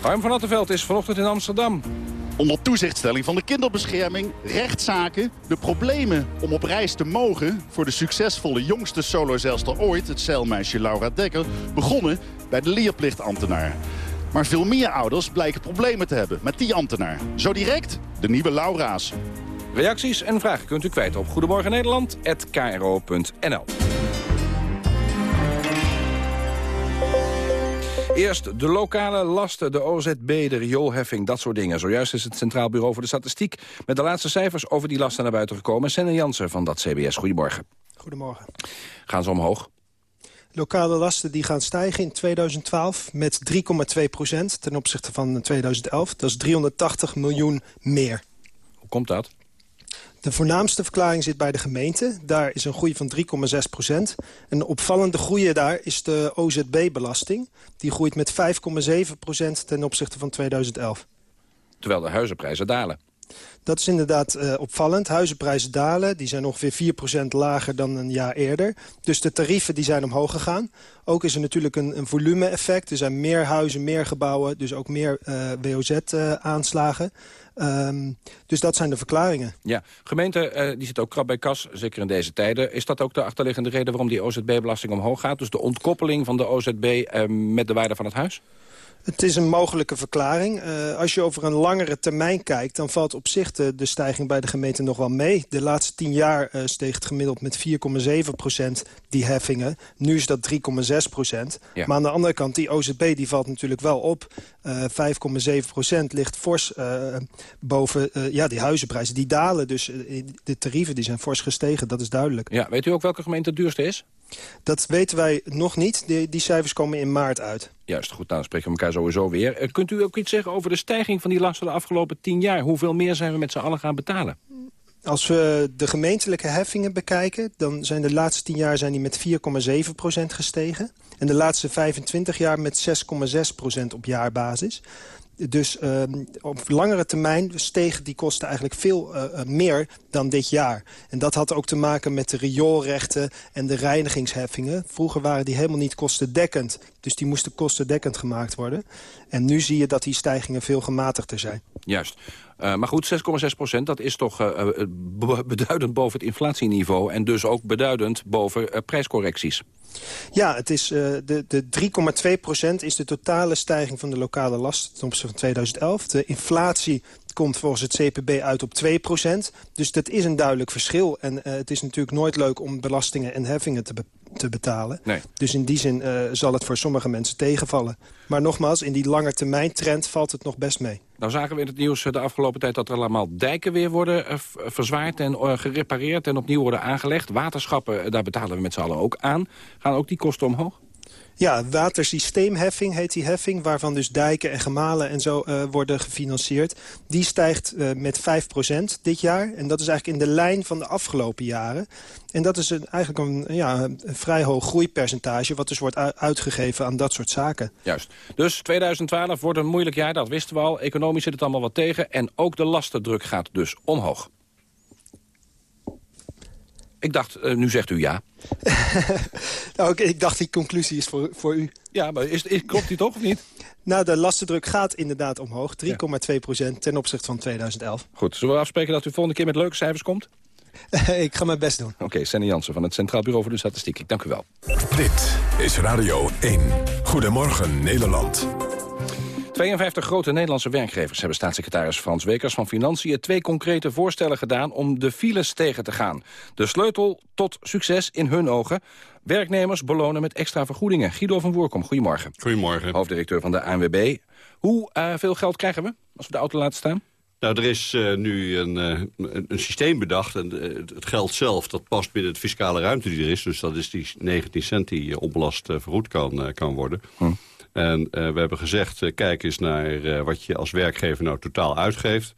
Harm van Attenveld is vanochtend in Amsterdam. Onder toezichtstelling van de kinderbescherming, rechtszaken... de problemen om op reis te mogen voor de succesvolle jongste solozelster ooit... het zeilmeisje Laura Dekker, begonnen bij de leerplichtambtenaar. Maar veel meer ouders blijken problemen te hebben met die ambtenaar. Zo direct de nieuwe Laura's. Reacties en vragen kunt u kwijt op Goedemorgen Eerst de lokale lasten, de OZB, de rioolheffing, dat soort dingen. Zojuist is het Centraal Bureau voor de Statistiek... met de laatste cijfers over die lasten naar buiten gekomen. Senne Jansen van dat CBS, goedemorgen. Goedemorgen. Gaan ze omhoog? Lokale lasten die gaan stijgen in 2012 met 3,2 procent ten opzichte van 2011. Dat is 380 miljoen meer. Hoe komt dat? De voornaamste verklaring zit bij de gemeente. Daar is een groei van 3,6 procent. Een opvallende groei daar is de OZB-belasting. Die groeit met 5,7 procent ten opzichte van 2011. Terwijl de huizenprijzen dalen. Dat is inderdaad uh, opvallend. Huizenprijzen dalen. Die zijn ongeveer 4% lager dan een jaar eerder. Dus de tarieven die zijn omhoog gegaan. Ook is er natuurlijk een, een volume-effect. Er zijn meer huizen, meer gebouwen. Dus ook meer uh, WOZ-aanslagen. Uh, um, dus dat zijn de verklaringen. Ja, gemeente die zit ook krap bij kas, zeker in deze tijden. Is dat ook de achterliggende reden waarom die OZB-belasting omhoog gaat? Dus de ontkoppeling van de OZB met de waarde van het huis? Het is een mogelijke verklaring. Uh, als je over een langere termijn kijkt... dan valt op zich de, de stijging bij de gemeente nog wel mee. De laatste tien jaar uh, steeg het gemiddeld met 4,7 procent die heffingen. Nu is dat 3,6 procent. Ja. Maar aan de andere kant, die OZB die valt natuurlijk wel op. Uh, 5,7 procent ligt fors boven ja, die huizenprijzen. Die dalen, dus de tarieven die zijn fors gestegen. Dat is duidelijk. Ja, weet u ook welke gemeente het duurste is? Dat weten wij nog niet. Die, die cijfers komen in maart uit. Juist, goed, nou, dan spreken we elkaar sowieso weer. Uh, kunt u ook iets zeggen over de stijging van die lasten de afgelopen tien jaar? Hoeveel meer zijn we met z'n allen gaan betalen? Als we de gemeentelijke heffingen bekijken... dan zijn de laatste tien jaar zijn die met 4,7% gestegen. En de laatste 25 jaar met 6,6% op jaarbasis. Dus uh, op langere termijn stegen die kosten eigenlijk veel uh, meer dan dit jaar. En dat had ook te maken met de rioolrechten en de reinigingsheffingen. Vroeger waren die helemaal niet kostendekkend. Dus die moesten kostendekkend gemaakt worden. En nu zie je dat die stijgingen veel gematigder zijn. Juist. Uh, maar goed, 6,6 procent, dat is toch uh, beduidend boven het inflatieniveau... en dus ook beduidend boven uh, prijscorrecties. Ja, het is, de, de 3,2 procent is de totale stijging van de lokale last ten opzichte van 2011. De inflatie komt volgens het CPB uit op 2 procent. Dus dat is een duidelijk verschil. En uh, het is natuurlijk nooit leuk om belastingen en heffingen te, be te betalen. Nee. Dus in die zin uh, zal het voor sommige mensen tegenvallen. Maar nogmaals, in die lange termijn trend valt het nog best mee. Nou zagen we in het nieuws de afgelopen tijd dat er allemaal dijken weer worden uh, verzwaard en gerepareerd en opnieuw worden aangelegd. Waterschappen, daar betalen we met z'n allen ook aan. Gaan ook die kosten omhoog? Ja, watersysteemheffing heet die heffing... waarvan dus dijken en gemalen en zo uh, worden gefinancierd. Die stijgt uh, met 5% dit jaar. En dat is eigenlijk in de lijn van de afgelopen jaren. En dat is een, eigenlijk een, ja, een vrij hoog groeipercentage... wat dus wordt uitgegeven aan dat soort zaken. Juist. Dus 2012 wordt een moeilijk jaar, dat wisten we al. Economisch zit het allemaal wat tegen. En ook de lastendruk gaat dus omhoog. Ik dacht, uh, nu zegt u ja. nou, ik, ik, dacht die conclusie is voor, voor u. Ja, maar is, is, klopt die toch of niet? Nou, de lastendruk gaat inderdaad omhoog. 3,2 procent ten opzichte van 2011. Goed, zullen we afspreken dat u volgende keer met leuke cijfers komt? ik ga mijn best doen. Oké, okay, Sanne Jansen van het Centraal Bureau voor de Statistiek. Ik dank u wel. Dit is Radio 1. Goedemorgen Nederland. 52 grote Nederlandse werkgevers hebben staatssecretaris Frans Wekers van Financiën twee concrete voorstellen gedaan om de files tegen te gaan. De sleutel tot succes in hun ogen. Werknemers belonen met extra vergoedingen. Guido van Woerkom, goedemorgen. Goedemorgen. Hoofddirecteur van de ANWB. Hoe uh, veel geld krijgen we als we de auto laten staan? Nou, er is uh, nu een, uh, een, systeem bedacht. En het geld zelf, dat past binnen de fiscale ruimte die er is. Dus dat is die 19 cent die onbelast vergoed kan, kan worden. Hm. En uh, we hebben gezegd, uh, kijk eens naar uh, wat je als werkgever nou totaal uitgeeft.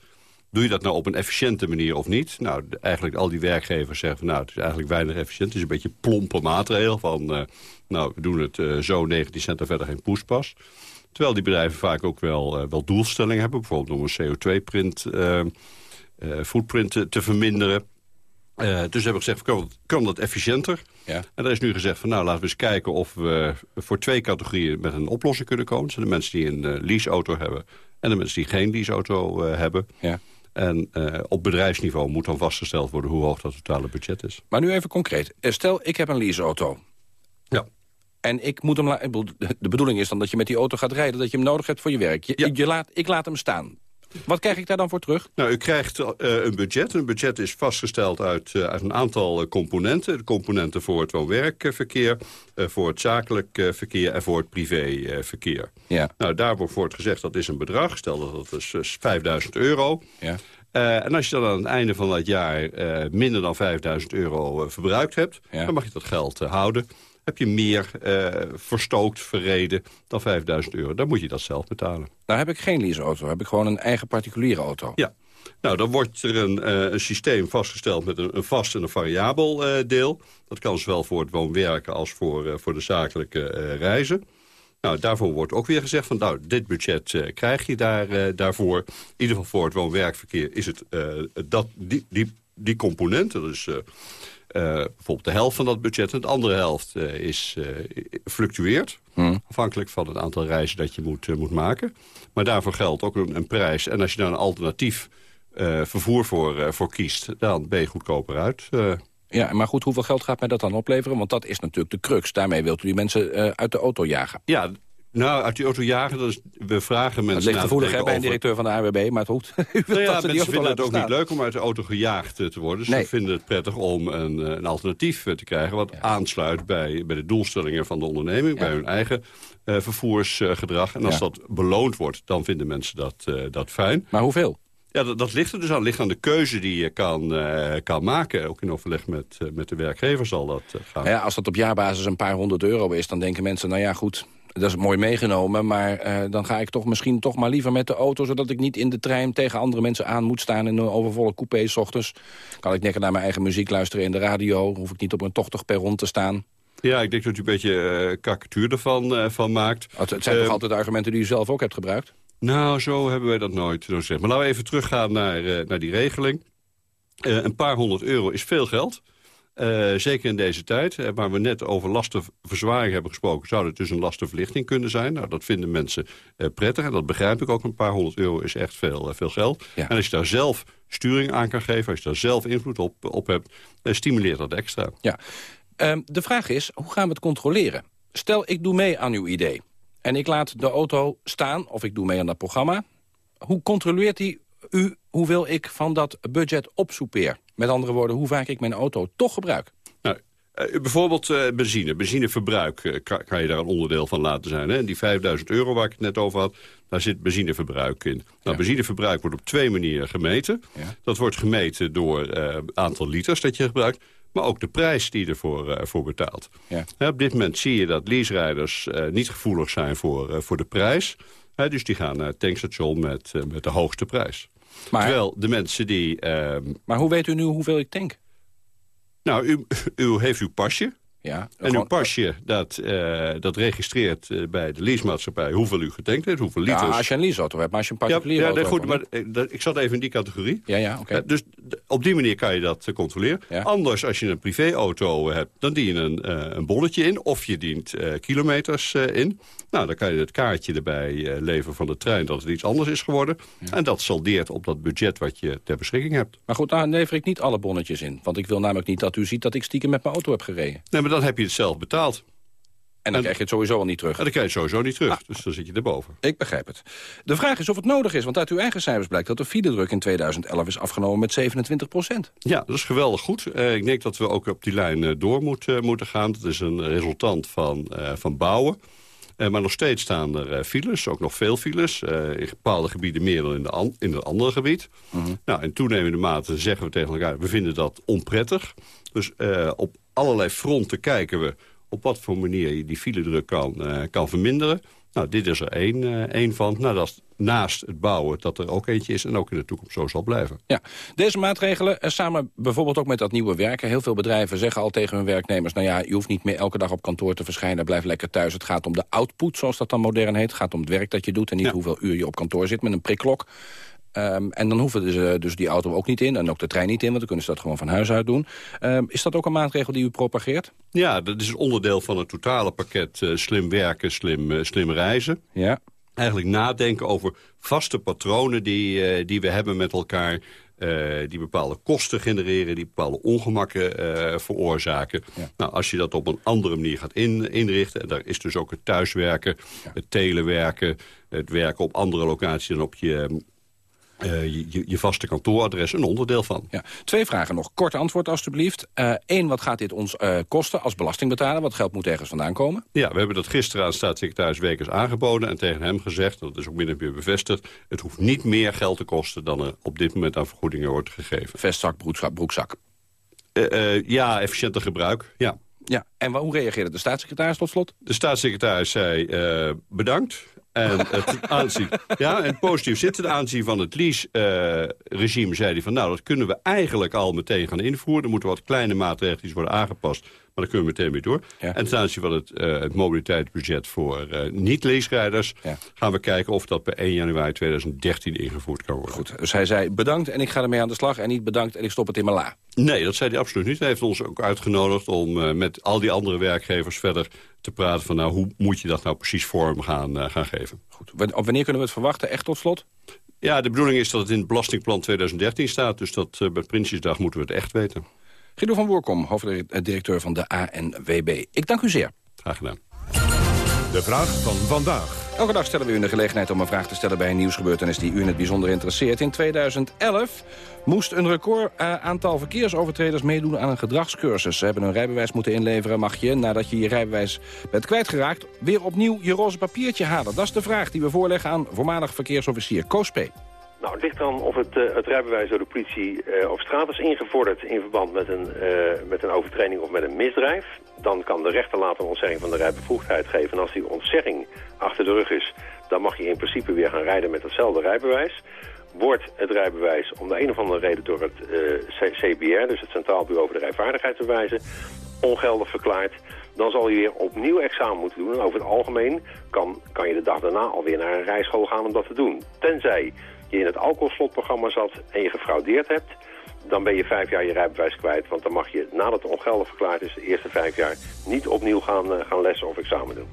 Doe je dat nou op een efficiënte manier of niet? Nou, eigenlijk al die werkgevers zeggen van, nou, het is eigenlijk weinig efficiënt. Het is een beetje plompe maatregel van, nou, we doen het zo 19 cent en verder geen poespas. Terwijl die bedrijven vaak ook wel, wel doelstellingen hebben. Bijvoorbeeld om een CO2-print, footprint te verminderen. Uh, dus hebben we gezegd, kan, kan dat efficiënter? Ja. En er is nu gezegd van nou laten we eens kijken of we voor twee categorieën met een oplossing kunnen komen. Dat zijn de mensen die een uh, leaseauto hebben en de mensen die geen leaseauto uh, hebben. Ja. En op bedrijfsniveau moet dan vastgesteld worden hoe hoog dat totale budget is. Maar nu even concreet. Stel, ik heb een leaseauto. Ja. En ik moet hem de bedoeling is dan dat je met die auto gaat rijden... dat je hem nodig hebt voor je werk. Je, ja. je laat, ik laat hem staan. Wat krijg ik daar dan voor terug? Nou, u krijgt uh, een budget. Een budget is vastgesteld uit, uh, uit een aantal componenten. De componenten voor het woon-werkverkeer, uh, voor het zakelijk verkeer en voor het privéverkeer. ja. Nou, daarvoor wordt gezegd dat is een bedrag. Stel dat dat is 5000 euro. Ja. en als je dan aan het einde van dat jaar minder dan 5000 euro verbruikt hebt... Ja. dan mag je dat geld houden heb je meer uh, verstookt, verreden dan 5000 euro. Dan moet je dat zelf betalen. Nou heb ik geen leaseauto, heb ik gewoon een eigen particuliere auto. Ja. Nou, dan wordt er een, uh, een systeem vastgesteld met een, een vast en een variabel uh, deel. Dat kan zowel voor het woonwerken als voor, voor de zakelijke reizen. Nou, daarvoor wordt ook weer gezegd van, nou, dit budget krijg je daar, daarvoor. In ieder geval voor het woon-werkverkeer is het dat, die, die, die componenten, dus uh, bijvoorbeeld de helft van dat budget. En de andere helft uh, is, uh, fluctueert. Hmm. Afhankelijk van het aantal reizen dat je moet, moet maken. Maar daarvoor geldt ook een, een, prijs. En als je daar een alternatief vervoer voor, voor kiest... dan ben je goedkoper uit. Ja, maar goed, hoeveel geld gaat mij dat dan opleveren? Want dat is natuurlijk de crux. Daarmee wilt u die mensen uit de auto jagen. Ja, nou, uit die auto jagen, dus we vragen mensen... Het ligt gevoelig bij een directeur van de AWB, maar het hoeft. nou ja, mensen vinden het ook niet leuk om uit de auto gejaagd te worden. Nee. ze vinden het prettig om een, eh, een alternatief te krijgen... wat aansluit bij, bij de doelstellingen van de onderneming... bij hun eigen uh, vervoersgedrag. En als dat beloond wordt, dan vinden mensen dat, uh, dat fijn. Maar hoeveel? Ja, dat, dat, ligt er dus aan. ligt aan de keuze die je kan, uh, kan maken. Ook in overleg met, uh, met de werkgever zal dat uh, gaan. Ja, als dat op jaarbasis een paar honderd euro is... dan denken mensen, nou ja, goed, dat is mooi meegenomen, maar uh, dan ga ik toch misschien toch maar liever met de auto... zodat ik niet in de trein tegen andere mensen aan moet staan... in een overvolle coupé s ochtends. Kan ik lekker naar mijn eigen muziek luisteren in de radio. Hoef ik niet op een tochtig perron te staan. Ja, ik denk dat u een beetje uh, karikatuur ervan uh, van maakt. Het, het zijn toch altijd argumenten die u zelf ook hebt gebruikt? Nou, zo hebben wij dat nooit gezegd. Maar laten we even teruggaan naar, naar die regeling. een paar honderd euro is veel geld... Uh, zeker in deze tijd, uh, waar we net over lastenverzwaring hebben gesproken... zou het dus een lastenverlichting kunnen zijn. Nou, dat vinden mensen uh, prettig en dat begrijp ik ook. Een paar honderd euro is echt veel, veel geld. Ja. En als je daar zelf sturing aan kan geven, als je daar zelf invloed op, op hebt... stimuleert dat extra. Ja. Ehm, de vraag is, hoe gaan we het controleren? Stel, ik doe mee aan uw idee. En ik laat de auto staan, of ik doe mee aan dat programma. Hoe controleert hij u hoeveel ik van dat budget opsoepeer? Met andere woorden, hoe vaak ik mijn auto toch gebruik. Nou, uh, bijvoorbeeld uh, benzine. Benzineverbruik uh, kan, kan, je daar een onderdeel van laten zijn. Hè? Die 5000 euro waar ik het net over had, daar zit benzineverbruik in. Nou, ja. benzineverbruik wordt op twee manieren gemeten. Ja. Dat wordt gemeten door het aantal liters dat je gebruikt. maar ook de prijs die je ervoor eh, voor betaalt. Ja. Hè, op dit moment zie je dat leaserijders eh, niet gevoelig zijn voor, eh, voor de prijs. Hè, dus die gaan naar het tankstation met, eh, met de hoogste prijs. Terwijl de mensen die... ehm, Maar hoe weet u nu hoeveel ik tank? nou, u, u heeft uw pasje. Ja, En uw gewoon- pasje, dat, eh, dat registreert eh, bij de leasemaatschappij hoeveel u getankt heeft, hoeveel liters. Ja, als je een leaseauto hebt, maar als je een Ja, particuliere ja, nee, auto goed, hebt, maar eh, dat- ik zat even in die categorie. Ja, ja, oké. Dus op die manier kan je dat controleren. Anders, als je een privéauto hebt, dan dien je een, een bonnetje in. Of je dient kilometers in. Nou, dan kan je het kaartje erbij leveren van de trein dat het iets anders is geworden. En dat saldeert op dat budget wat je ter beschikking hebt. Maar goed, daar lever ik niet alle bonnetjes in. Want ik wil namelijk niet dat u ziet dat ik stiekem met mijn auto heb gereden. Nee, maar dan heb je het zelf betaald. En dan krijg je het sowieso al niet terug. En dan krijg je het sowieso niet terug. Dus dan zit je erboven. Ik begrijp het. De vraag is of het nodig is, want uit uw eigen cijfers blijkt... dat de filedruk in 2011 is afgenomen met 27 procent. Ja, dat is geweldig goed. Eh, ik denk dat we ook op die lijn eh, door moeten, moeten gaan. Dat is een resultant van, eh, van bouwen. Eh, maar nog steeds staan er eh, files, ook nog veel files. eh, in bepaalde gebieden meer dan in, de in het andere gebied. Nou, in toenemende mate zeggen we tegen elkaar... we vinden dat onprettig. Dus eh, op allerlei fronten kijken we op wat voor manier je die filedruk kan, eh, kan verminderen. Nou, dit is er één, eh, één van. Nou, dat is naast het bouwen dat er ook eentje is... en ook in de toekomst zo zal blijven. Ja, deze maatregelen, eh, samen bijvoorbeeld ook met dat nieuwe werken... heel veel bedrijven zeggen al tegen hun werknemers... nou ja, je hoeft niet meer elke dag op kantoor te verschijnen... blijf lekker thuis. Het gaat om de output, zoals dat dan modern heet. Het gaat om het werk dat je doet en niet hoeveel uur je op kantoor zit... met een prikklok. Ehm, en dan hoeven ze dus die auto ook niet in en ook de trein niet in... want dan kunnen ze dat gewoon van huis uit doen. Ehm, is dat ook een maatregel die u propageert? Ja, dat is onderdeel van het totale pakket eh, slim werken, slim, eh, slim reizen. Ja. Eigenlijk nadenken over vaste patronen die, eh, die we hebben met elkaar... die bepaalde kosten genereren, die bepaalde ongemakken veroorzaken. Nou, als je dat op een andere manier gaat in, inrichten... en daar is dus ook het thuiswerken, het telewerken... het werken op andere locaties dan op je, eh, je, je, vaste kantooradres een onderdeel van. Ja. Twee vragen nog. Kort antwoord alstublieft. Eén, wat gaat dit ons eh, kosten als belastingbetaler? Wat geld moet ergens vandaan komen? Ja, we hebben dat gisteren aan staatssecretaris Wekers aangeboden... en tegen hem gezegd, dat is ook min of meer bevestigd... het hoeft niet meer geld te kosten dan er op dit moment aan vergoedingen wordt gegeven. Vestzak, broekzak, broekzak. Eh, eh, ja, efficiënter gebruik, ja. Ja, en hoe reageerde de staatssecretaris tot slot? De staatssecretaris zei eh, bedankt. En aanzien, ja, en positief zit ten aanzien van het lease-regime... zei hij van, nou, dat kunnen we eigenlijk al meteen gaan invoeren. Er moeten wat kleine maatregelen worden aangepast... maar daar kunnen we meteen mee door. En ten aanzien van het, eh, het mobiliteitsbudget voor eh, niet-leesrijders... gaan we kijken of dat per 1 januari 2013 ingevoerd kan worden. Goed, dus hij zei bedankt en ik ga ermee aan de slag... en niet bedankt en ik stop het in mijn la. Nee, dat zei hij absoluut niet. Hij heeft ons ook uitgenodigd om eh, met al die andere werkgevers verder te praten... van nou, hoe moet je dat nou precies vorm gaan, gaan geven. Goed. Op wanneer kunnen we het verwachten, echt tot slot? Ja, de bedoeling is dat het in het belastingplan 2013 staat. Dus dat bij Prinsjesdag moeten we het echt weten. Guido van Woerkom, hoofddirecteur van de ANWB. Ik dank u zeer. Graag gedaan. De vraag van vandaag. Elke dag stellen we u de gelegenheid om een vraag te stellen bij een nieuwsgebeurtenis die u in het bijzonder interesseert. In 2011 moest een record uh, aantal verkeersovertreders meedoen aan een gedragscursus. Ze hebben hun rijbewijs moeten inleveren. Mag je, nadat je je rijbewijs bent kwijtgeraakt, weer opnieuw je roze papiertje halen? Dat is de vraag die we voorleggen aan voormalig verkeersofficier Koos P. Nou, het ligt dan of het, uh, het rijbewijs door de politie uh, op straat is ingevorderd in verband met een, uh, met een overtreding of met een misdrijf. Dan kan de rechter later een ontzegging van de rijbevoegdheid geven. En als die ontzegging achter de rug is, dan mag je in principe weer gaan rijden met hetzelfde rijbewijs. Wordt het rijbewijs om de een of andere reden door het CBR, dus het Centraal Bureau voor de Rijvaardigheidsbewijzen, ongeldig verklaard, dan zal je weer opnieuw examen moeten doen. En over het algemeen kan, kan je de dag daarna alweer naar een rijschool gaan om dat te doen. Tenzij je in het alcoholslotprogramma zat en je gefraudeerd hebt... dan ben je vijf jaar je rijbewijs kwijt. Want dan mag je, nadat het ongeldig verklaard is... de eerste vijf jaar niet opnieuw gaan, uh, gaan lessen of examen doen.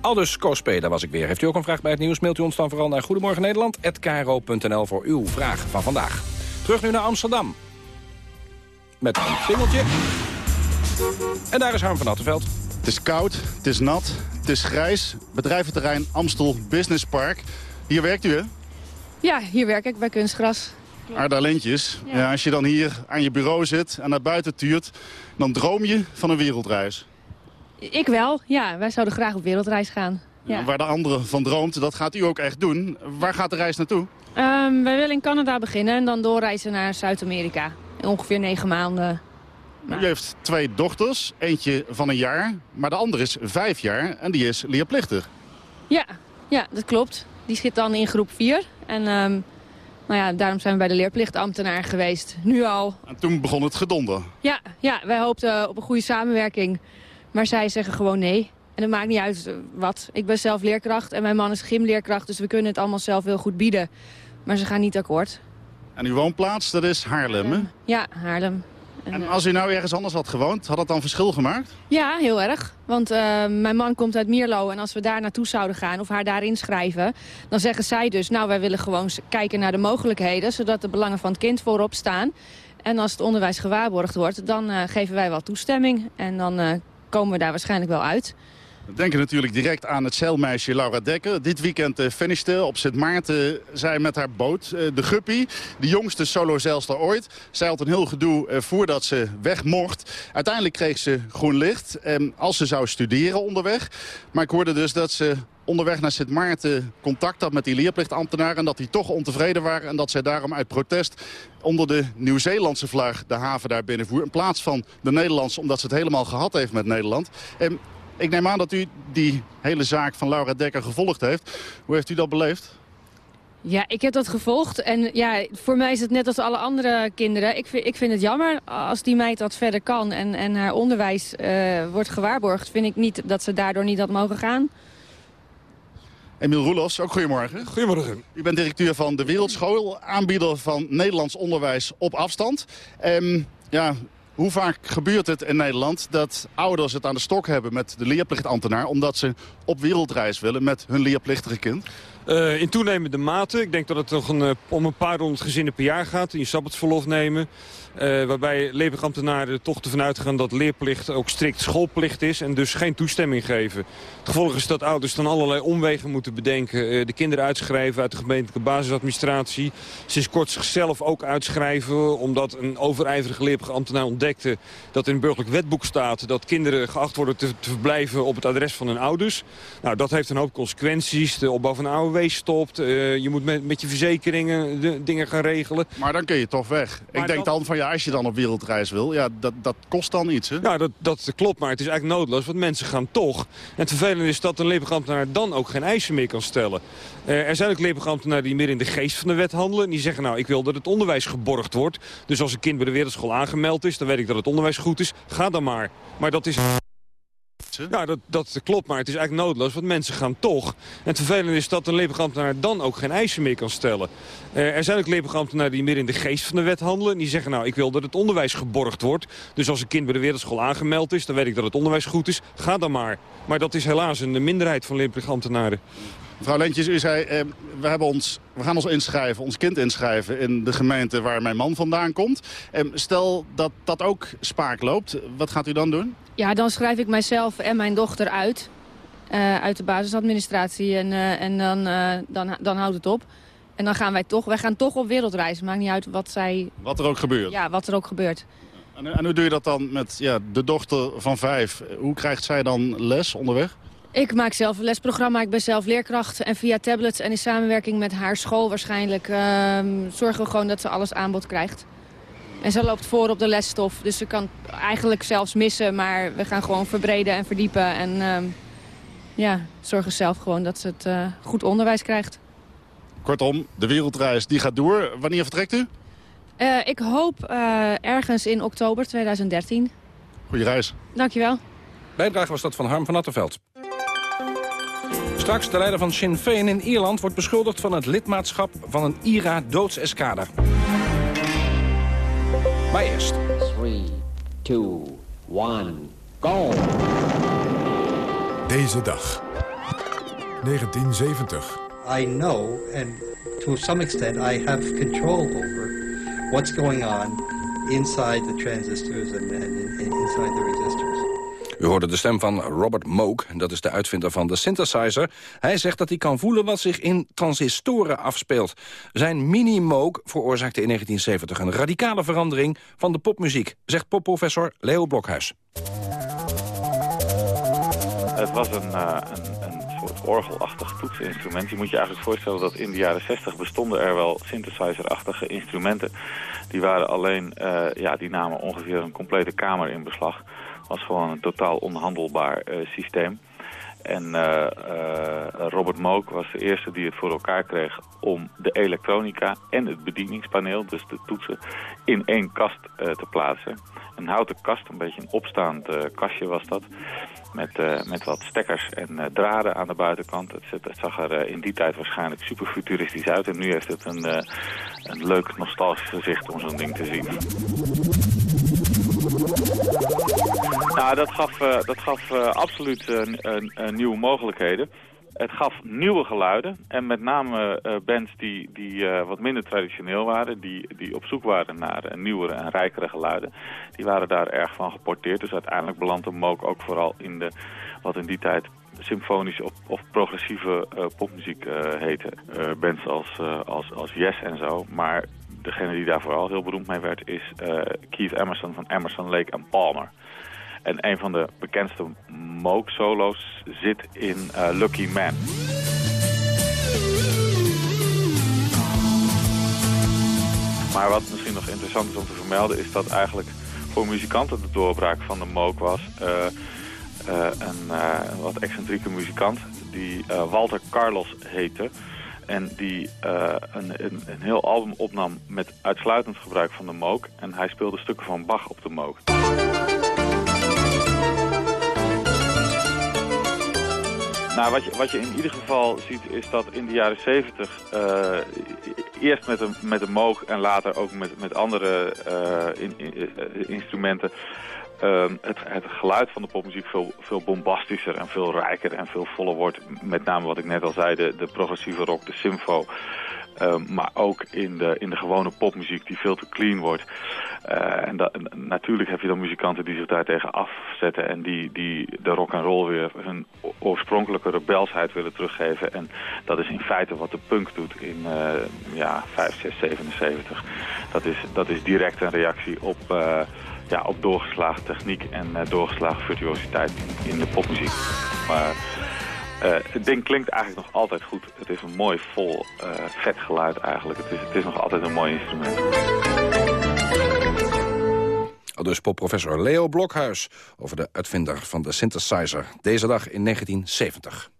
Aldus Koos P, daar was ik weer. Heeft u ook een vraag bij het nieuws? Mailt u ons dan vooral naar Goedemorgen Nederland@kro.nl voor uw vraag van vandaag. Terug nu naar Amsterdam. Met een singeltje. En daar is Harm van Attenveld. Het is koud, het is nat, het is grijs. Bedrijventerrein Amstel Business Park. Hier werkt u, hè? Ja, hier werk ik bij Kunstgras. Aardalentjes. Ja. ja. als je dan hier aan je bureau zit en naar buiten tuurt... dan droom je van een wereldreis. Ik wel, ja. Wij zouden graag op wereldreis gaan. Ja. Waar de andere van droomt, dat gaat u ook echt doen. Waar gaat de reis naartoe? Um, wij willen in Canada beginnen en dan doorreizen naar Zuid-Amerika. ongeveer negen maanden. U heeft twee dochters, eentje van een jaar, maar de andere is vijf jaar en die is leerplichtig. Ja, ja, dat klopt. Die zit dan in groep 4. En ehm, nou ja, daarom zijn we bij de leerplichtambtenaar geweest. Nu al. En toen begon het gedonder. Ja, ja, wij hoopten op een goede samenwerking. Maar zij zeggen gewoon nee. En het maakt niet uit wat. Ik ben zelf leerkracht en mijn man is gymleerkracht. Dus we kunnen het allemaal zelf heel goed bieden. Maar ze gaan niet akkoord. En uw woonplaats, dat is Haarlem, hè? Ja, Haarlem. En als u nou ergens anders had gewoond, had dat dan verschil gemaakt? Ja, heel erg. Want eh, mijn man komt uit Mierlo en als we daar naartoe zouden gaan of haar daar inschrijven... dan zeggen zij dus, nou wij willen gewoon kijken naar de mogelijkheden... zodat de belangen van het kind voorop staan. En als het onderwijs gewaarborgd wordt, dan uh, geven wij wel toestemming. En dan uh, komen we daar waarschijnlijk wel uit. We denken natuurlijk direct aan het zeilmeisje Laura Dekker. Dit weekend uh, finishte op Sint Maarten zij met haar boot. Uh, de Guppy, de jongste solozeilster ooit. Zij had een heel gedoe voordat ze weg mocht. Uiteindelijk kreeg ze groen licht. als ze zou studeren onderweg. Maar ik hoorde dus dat ze onderweg naar Sint Maarten contact had met die leerplichtambtenaren... en dat die toch ontevreden waren en dat zij daarom uit protest... onder de Nieuw-Zeelandse vlag de haven daar binnenvoer... in plaats van de Nederlandse, omdat ze het helemaal gehad heeft met Nederland. En ik neem aan dat u die hele zaak van Laura Dekker gevolgd heeft. Hoe heeft u dat beleefd? Ja, ik heb dat gevolgd. En ja, voor mij is het net als alle andere kinderen. Ik vind, ik vind het jammer als die meid dat verder kan en, en haar onderwijs uh, wordt gewaarborgd. Vind ik niet dat ze daardoor niet had mogen gaan. Emiel Roelos, ook goedemorgen. Goedemorgen. U bent directeur van de Wereldschool, aanbieder van Nederlands onderwijs op afstand. Um, ja, hoe vaak gebeurt het in Nederland dat ouders het aan de stok hebben met de leerplichtambtenaar... omdat ze op wereldreis willen met hun leerplichtige kind? Uh, in toenemende mate. Ik denk dat het nog een, uh, om een paar honderd gezinnen per jaar gaat. Die sabbatsverlof nemen. Uh, waarbij leerplichtambtenaren er toch ervan uitgaan dat leerplicht ook strikt schoolplicht is. En dus geen toestemming geven. Het gevolg is dat ouders dan allerlei omwegen moeten bedenken. de kinderen uitschrijven uit de gemeentelijke basisadministratie. Sinds kort zichzelf ook uitschrijven. Omdat een overijverige leerplichtambtenaar ontdekte dat in het burgerlijk wetboek staat. Dat kinderen geacht worden te, te verblijven op het adres van hun ouders. Nou, dat heeft een hoop consequenties. De opbouw van een AOW stopt. Uh, je moet met, met je verzekeringen de dingen gaan regelen. Maar dan kun je toch weg. Maar Ik denk dan... dan van ja, als je dan op wereldreis wil, ja, dat, dat kost dan iets. Hè? Ja, dat, dat klopt, maar het is eigenlijk noodloos, want mensen gaan toch. En het vervelende is dat een leerplichtambtenaar dan ook geen eisen meer kan stellen. Uh, er zijn ook leerplichtambtenaren die meer in de geest van de wet handelen. En die zeggen, nou, ik wil dat het onderwijs geborgd wordt. Dus als een kind bij de wereldschool aangemeld is, dan weet ik dat het onderwijs goed is. Ga dan maar. Maar dat is... Ja, dat, dat klopt, maar het is eigenlijk noodloos, want mensen gaan toch. En het vervelende is dat een leerplichtambtenaar dan ook geen eisen meer kan stellen. Uh, er zijn ook leerplichtambtenaren die meer in de geest van de wet handelen. En die zeggen, nou, ik wil dat het onderwijs geborgd wordt. Dus als een kind bij de wereldschool aangemeld is, dan weet ik dat het onderwijs goed is. Ga dan maar. Maar dat is helaas een minderheid van leerplichtambtenaren. Mevrouw Lentjes, u zei, eh, we, hebben ons, we gaan ons inschrijven, ons kind inschrijven in de gemeente waar mijn man vandaan komt. Eh, stel dat dat ook spaak loopt, wat gaat u dan doen? Ja, dan schrijf ik mijzelf en mijn dochter uit. Uh, uit de basisadministratie en, uh, en dan, uh, dan, dan houdt het op. En dan gaan wij toch, wij gaan toch op wereldreis. Maakt niet uit wat zij... Wat er ook gebeurt? Ja, wat er ook gebeurt. En, en hoe doe je dat dan met ja, de dochter van vijf? Hoe krijgt zij dan les onderweg? Ik maak zelf een lesprogramma. Ik ben zelf leerkracht. En via tablets en in samenwerking met haar school waarschijnlijk... Uh, zorgen we gewoon dat ze alles aanbod krijgt. En ze loopt voor op de lesstof. Dus ze kan eigenlijk zelfs missen. Maar we gaan gewoon verbreden en verdiepen. En uh, ja, zorgen zelf gewoon dat ze het uh, goed onderwijs krijgt. Kortom, de wereldreis die gaat door. Wanneer vertrekt u? Uh, ik hoop uh, ergens in oktober 2013. Goeie reis. Dankjewel. Bijdrage was dat van Harm van Attenveld. Straks de leider van Sinn Féin in Ierland wordt beschuldigd van het lidmaatschap van een IRA-doodseskader. Maar eerst. 3, 2, 1, go! Deze dag. 1970. I know, and to some extent I have control over what's going on inside the transistors and, and inside the resistors. U hoorde de stem van Robert Moog, dat is de uitvinder van de synthesizer. Hij zegt dat hij kan voelen wat zich in transistoren afspeelt. Zijn mini-Moog veroorzaakte in 1970 een radicale verandering van de popmuziek, zegt popprofessor Leo Blokhuis. Het was een, uh, een, een soort orgelachtig toetseninstrument. Je moet je eigenlijk voorstellen dat in de jaren 60 bestonden er wel synthesizer-achtige instrumenten. Die waren alleen, uh, ja, die namen ongeveer een complete kamer in beslag. Was gewoon een totaal onhandelbaar uh, systeem. En uh, uh, Robert Moog was de eerste die het voor elkaar kreeg om de elektronica en het bedieningspaneel, dus de toetsen, in één kast te plaatsen. Een houten kast, een beetje een opstaand kastje was dat. Met, met wat stekkers en draden aan de buitenkant. Het, het zag er in die tijd waarschijnlijk super futuristisch uit. En nu heeft het een, een leuk nostalgisch gezicht om zo'n ding te zien. Nou, dat gaf, uh, dat gaf uh, absoluut uh, nieuwe mogelijkheden. Het gaf nieuwe geluiden en met name bands die, die wat minder traditioneel waren, die, die op zoek waren naar nieuwere en rijkere geluiden, die waren daar erg van geporteerd. Dus uiteindelijk belandde Moog ook vooral in de, wat in die tijd symfonische of, progressieve popmuziek heette. bands als, als, als Yes en zo, maar degene die daar vooral heel beroemd mee werd is Keith Emerson van Emerson, Lake en Palmer. En een van de bekendste Moog-solo's zit in uh, Lucky Man. Maar wat misschien nog interessant is om te vermelden... is dat eigenlijk voor muzikanten de doorbraak van de Moog was... Uh, een, wat excentrieke muzikant die Walter Carlos heette... En die een, een, een, heel album opnam met uitsluitend gebruik van de Moog. En hij speelde stukken van Bach op de Moog. Nou, wat je, wat je in ieder geval ziet is dat in de jaren 70 uh, eerst met een, met een moog en later ook met, met andere uh, in, in, instrumenten het, het, geluid van de popmuziek veel, veel bombastischer en veel rijker en veel voller wordt. Met name wat ik net al zei, de, de progressieve rock, de symfo. Um, maar ook in de, in de gewone popmuziek die veel te clean wordt. Uh, en, natuurlijk heb je dan muzikanten die zich daar tegen afzetten... en die, die de rock and roll weer hun oorspronkelijke rebelsheid willen teruggeven. En dat is in feite wat de punk doet in uh, ja, 5, 6, 77. Dat is, dat is direct een reactie op... Ja, op doorgeslagen techniek en doorgeslagen virtuositeit in, in de popmuziek. Maar uh, het ding klinkt eigenlijk nog altijd goed. Het is een mooi, vol, uh, vet geluid eigenlijk. Het is, het is nog altijd een mooi instrument. Dus popprofessor Leo Blokhuis over de uitvinder van de synthesizer. Deze dag in 1970.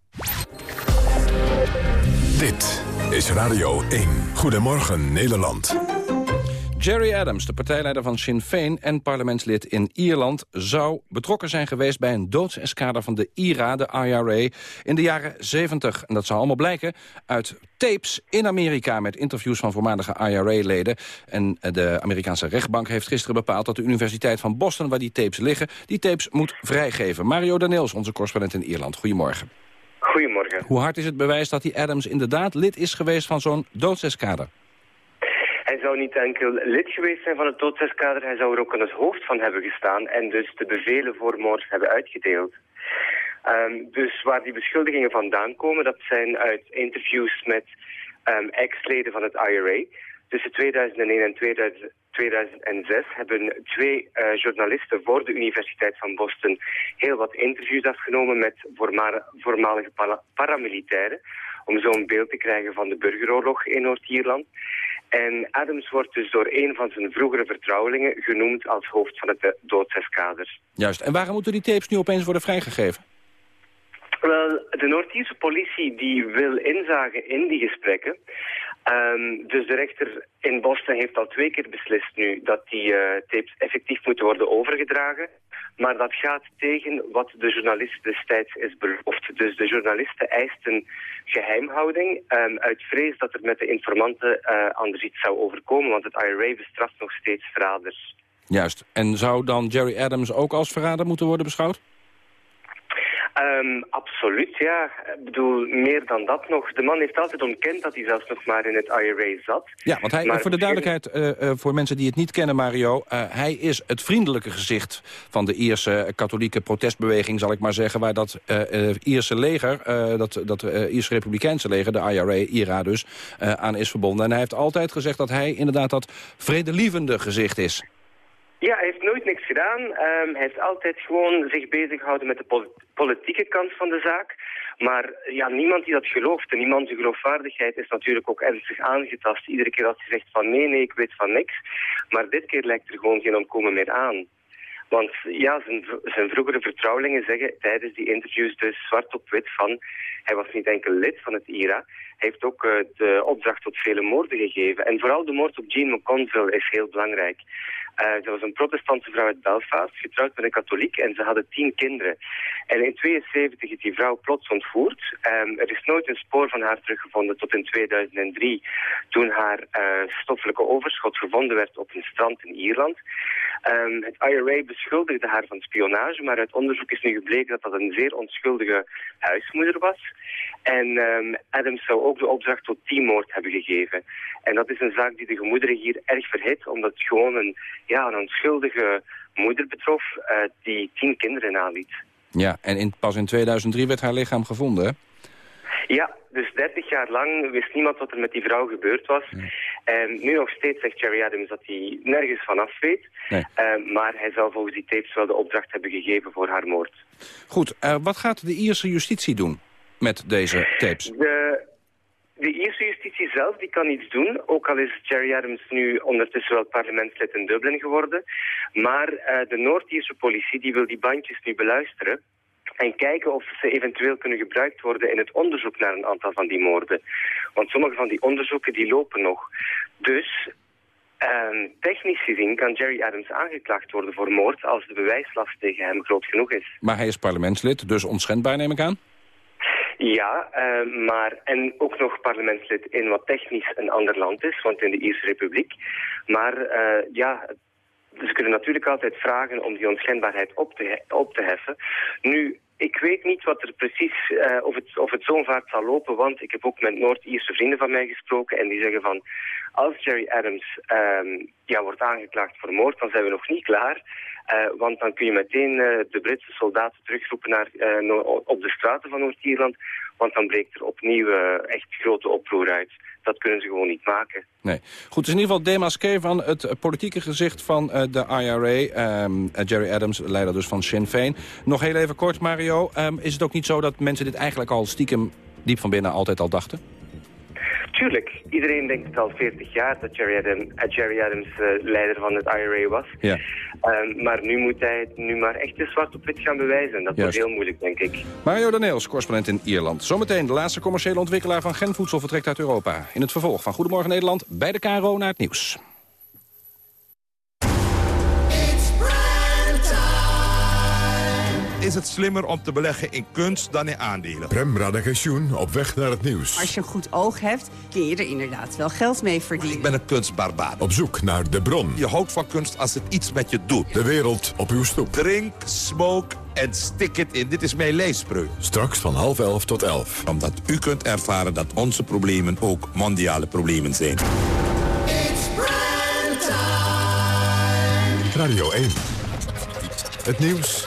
Dit is Radio 1. Goedemorgen Nederland. Jerry Adams, de partijleider van Sinn Féin en parlementslid in Ierland... zou betrokken zijn geweest bij een doodsescade van de IRA, de IRA... in de jaren 70. En dat zou allemaal blijken uit tapes in Amerika... met interviews van voormalige IRA-leden. En de Amerikaanse rechtbank heeft gisteren bepaald... dat de Universiteit van Boston, waar die tapes liggen... die tapes moet vrijgeven. Mario Daniels, onze correspondent in Ierland. Goedemorgen. Goedemorgen. Hoe hard is het bewijs dat die Adams inderdaad lid is geweest... van zo'n doodsescade? Zou niet enkel lid geweest zijn van het doodseskader, hij zou er ook aan het hoofd van hebben gestaan en dus de bevelen voor moord hebben uitgedeeld. Um, dus waar die beschuldigingen vandaan komen, dat zijn uit interviews met um, ex-leden van het IRA. Tussen 2001 en 2000, 2006 hebben twee uh, journalisten voor de Universiteit van Boston heel wat interviews afgenomen met voormalige paramilitairen om zo'n beeld te krijgen van de burgeroorlog in Noord-Ierland. En Adams wordt dus door een van zijn vroegere vertrouwelingen genoemd als hoofd van het doodseskader. Juist. En waarom moeten die tapes nu opeens worden vrijgegeven? Wel, de Noord-Ierse politie die wil inzagen in die gesprekken. Um, dus de rechter in Boston heeft al twee keer beslist nu dat die uh, tapes effectief moeten worden overgedragen. Maar dat gaat tegen wat de journalist destijds is beloofd. Dus de journalisten eisten geheimhouding um, uit vrees dat er met de informanten uh, anders iets zou overkomen. Want het IRA bestraft nog steeds verraders. Juist. En zou dan Jerry Adams ook als verrader moeten worden beschouwd? Um, absoluut, ja. Ik bedoel, meer dan dat nog. De man heeft altijd ontkend dat hij zelfs nog maar in het IRA zat. Ja, want hij, maar voor de duidelijkheid, uh, uh, voor mensen die het niet kennen, Mario... Uh, hij is het vriendelijke gezicht van de Ierse katholieke protestbeweging, zal ik maar zeggen... waar dat Ierse leger, dat, dat Ierse republikeinse leger, de IRA, IRA dus, aan is verbonden. En hij heeft altijd gezegd dat hij inderdaad dat vredelievende gezicht is. Ja, hij heeft nooit niks gedaan. Ehm, hij heeft altijd gewoon zich bezig gehouden met de pol- politieke kant van de zaak. Maar ja, niemand die dat gelooft. En niemand zijn geloofwaardigheid is natuurlijk ook ernstig aangetast. Iedere keer als hij zegt van nee, nee, ik weet van niks. Maar dit keer lijkt er gewoon geen ontkomen meer aan. Want ja, zijn, zijn vroegere vertrouwelingen zeggen tijdens die interviews dus zwart op wit van... Hij was niet enkel lid van het IRA, heeft ook eh, de opdracht tot vele moorden gegeven. En vooral de moord op Jean McConville is heel belangrijk. Eh ze was een protestantse vrouw uit Belfast, getrouwd met een katholiek en ze hadden tien kinderen. En in 72 is die vrouw plots ontvoerd. Ehm, er is nooit een spoor van haar teruggevonden tot in 2003, toen haar eh, stoffelijke overschot gevonden werd op een strand in Ierland. Ehm, het IRA beschuldigde haar van spionage, maar uit onderzoek is nu gebleken dat dat een zeer onschuldige huismoeder was. En ehm, Adams zou ook de opdracht tot teammoord hebben gegeven. En dat is een zaak die de gemoederen hier erg verhit, omdat het gewoon een, ja, een onschuldige moeder betrof eh, die tien kinderen naliet. Ja, en in, pas in 2003 werd haar lichaam gevonden, hè? Ja, dus 30 jaar lang wist niemand wat er met die vrouw gebeurd was. En nu nog steeds zegt Jerry Adams dat hij nergens vanaf weet. Nee. Eh, maar hij zou volgens die tapes wel de opdracht hebben gegeven voor haar moord. Goed, eh, wat gaat de Ierse justitie doen met deze tapes? De, de Ierse justitie zelf die kan iets doen, ook al is Jerry Adams nu ondertussen wel parlementslid in Dublin geworden. Maar eh, de Noord-Ierse politie die wil die bandjes nu beluisteren en kijken of ze eventueel kunnen gebruikt worden in het onderzoek naar een aantal van die moorden. Want sommige van die onderzoeken die lopen nog. Dus ehm, technisch gezien kan Jerry Adams aangeklaagd worden voor moord als de bewijslast tegen hem groot genoeg is. Maar hij is parlementslid, dus onschendbaar neem ik aan? Ja, eh, maar en ook nog parlementslid in wat technisch een ander land is, want in de Ierse Republiek. Maar eh, ja, ze kunnen natuurlijk altijd vragen om die onschendbaarheid op te, op te heffen. Nu, ik weet niet wat er precies, eh, of het, of het zo'n vaart zal lopen, want ik heb ook met Noord-Ierse vrienden van mij gesproken en die zeggen van, als Jerry Adams ehm, ja, wordt aangeklaagd voor moord, dan zijn we nog niet klaar. Eh, want dan kun je meteen eh, de Britse soldaten terugroepen naar, op de straten van Noord-Ierland. Want dan breekt er opnieuw echt grote oproer uit. Dat kunnen ze gewoon niet maken. Nee. Goed, is in ieder geval demasqué van het politieke gezicht van eh, de IRA. ehm, eh, Jerry Adams, leider dus van Sinn Féin. Nog heel even kort, Mario. ehm, is het ook niet zo dat mensen dit eigenlijk al stiekem diep van binnen altijd al dachten? Tuurlijk, iedereen denkt het al 40 jaar dat Jerry, Adam, Jerry Adams eh, leider van het IRA was. Ja. Ehm, maar nu moet hij het nu maar echt eens zwart op wit gaan bewijzen. Dat Juist. wordt heel moeilijk, denk ik. Mario Daneels, correspondent in Ierland. Zometeen de laatste commerciële ontwikkelaar van genvoedsel vertrekt uit Europa. In het vervolg van Goedemorgen Nederland bij de KRO naar het nieuws. Is het slimmer om te beleggen in kunst dan in aandelen? Prem Radagensjoen op weg naar het nieuws. Als je een goed oog hebt, kun je er inderdaad wel geld mee verdienen. Ik ben een kunstbarbaar. Op zoek naar de bron. Je houdt van kunst als het iets met je doet. De wereld op uw stoep. Drink, smoke en stick it in. Dit is mijn leespreuk. Straks van half elf tot elf. Omdat u kunt ervaren dat onze problemen ook mondiale problemen zijn. Radio 1. Het nieuws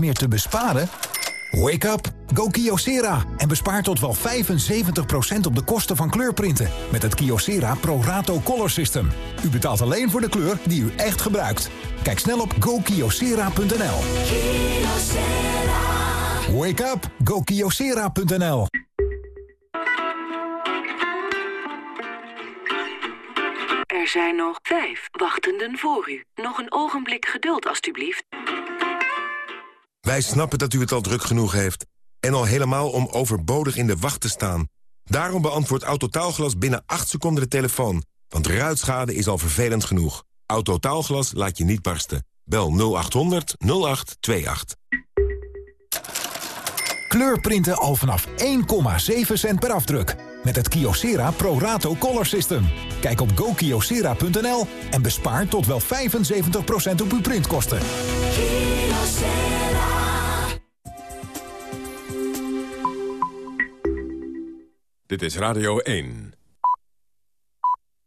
meer te besparen? Wake up! Go Kyocera en bespaar tot wel 75% op de kosten van kleurprinten met het Kyocera Pro Rato Color System. U betaalt alleen voor de kleur die u echt gebruikt. Kijk snel op gokyocera.nl. Wake up! gokyocera.nl. Er zijn nog vijf wachtenden voor u. Nog een ogenblik geduld, alstublieft. Wij snappen dat u het al druk genoeg heeft. En al helemaal om overbodig in de wacht te staan. Daarom beantwoordt Autotaalglas binnen 8 seconden de telefoon. Want ruitschade is al vervelend genoeg. Autotaalglas laat je niet barsten. Bel 0800 0828. Kleurprinten al vanaf 1,7 cent per afdruk. Met het Kyocera Pro Rato Color System. Kijk op gokyocera.nl en bespaar tot wel 75% op uw printkosten. Dit is Radio 1.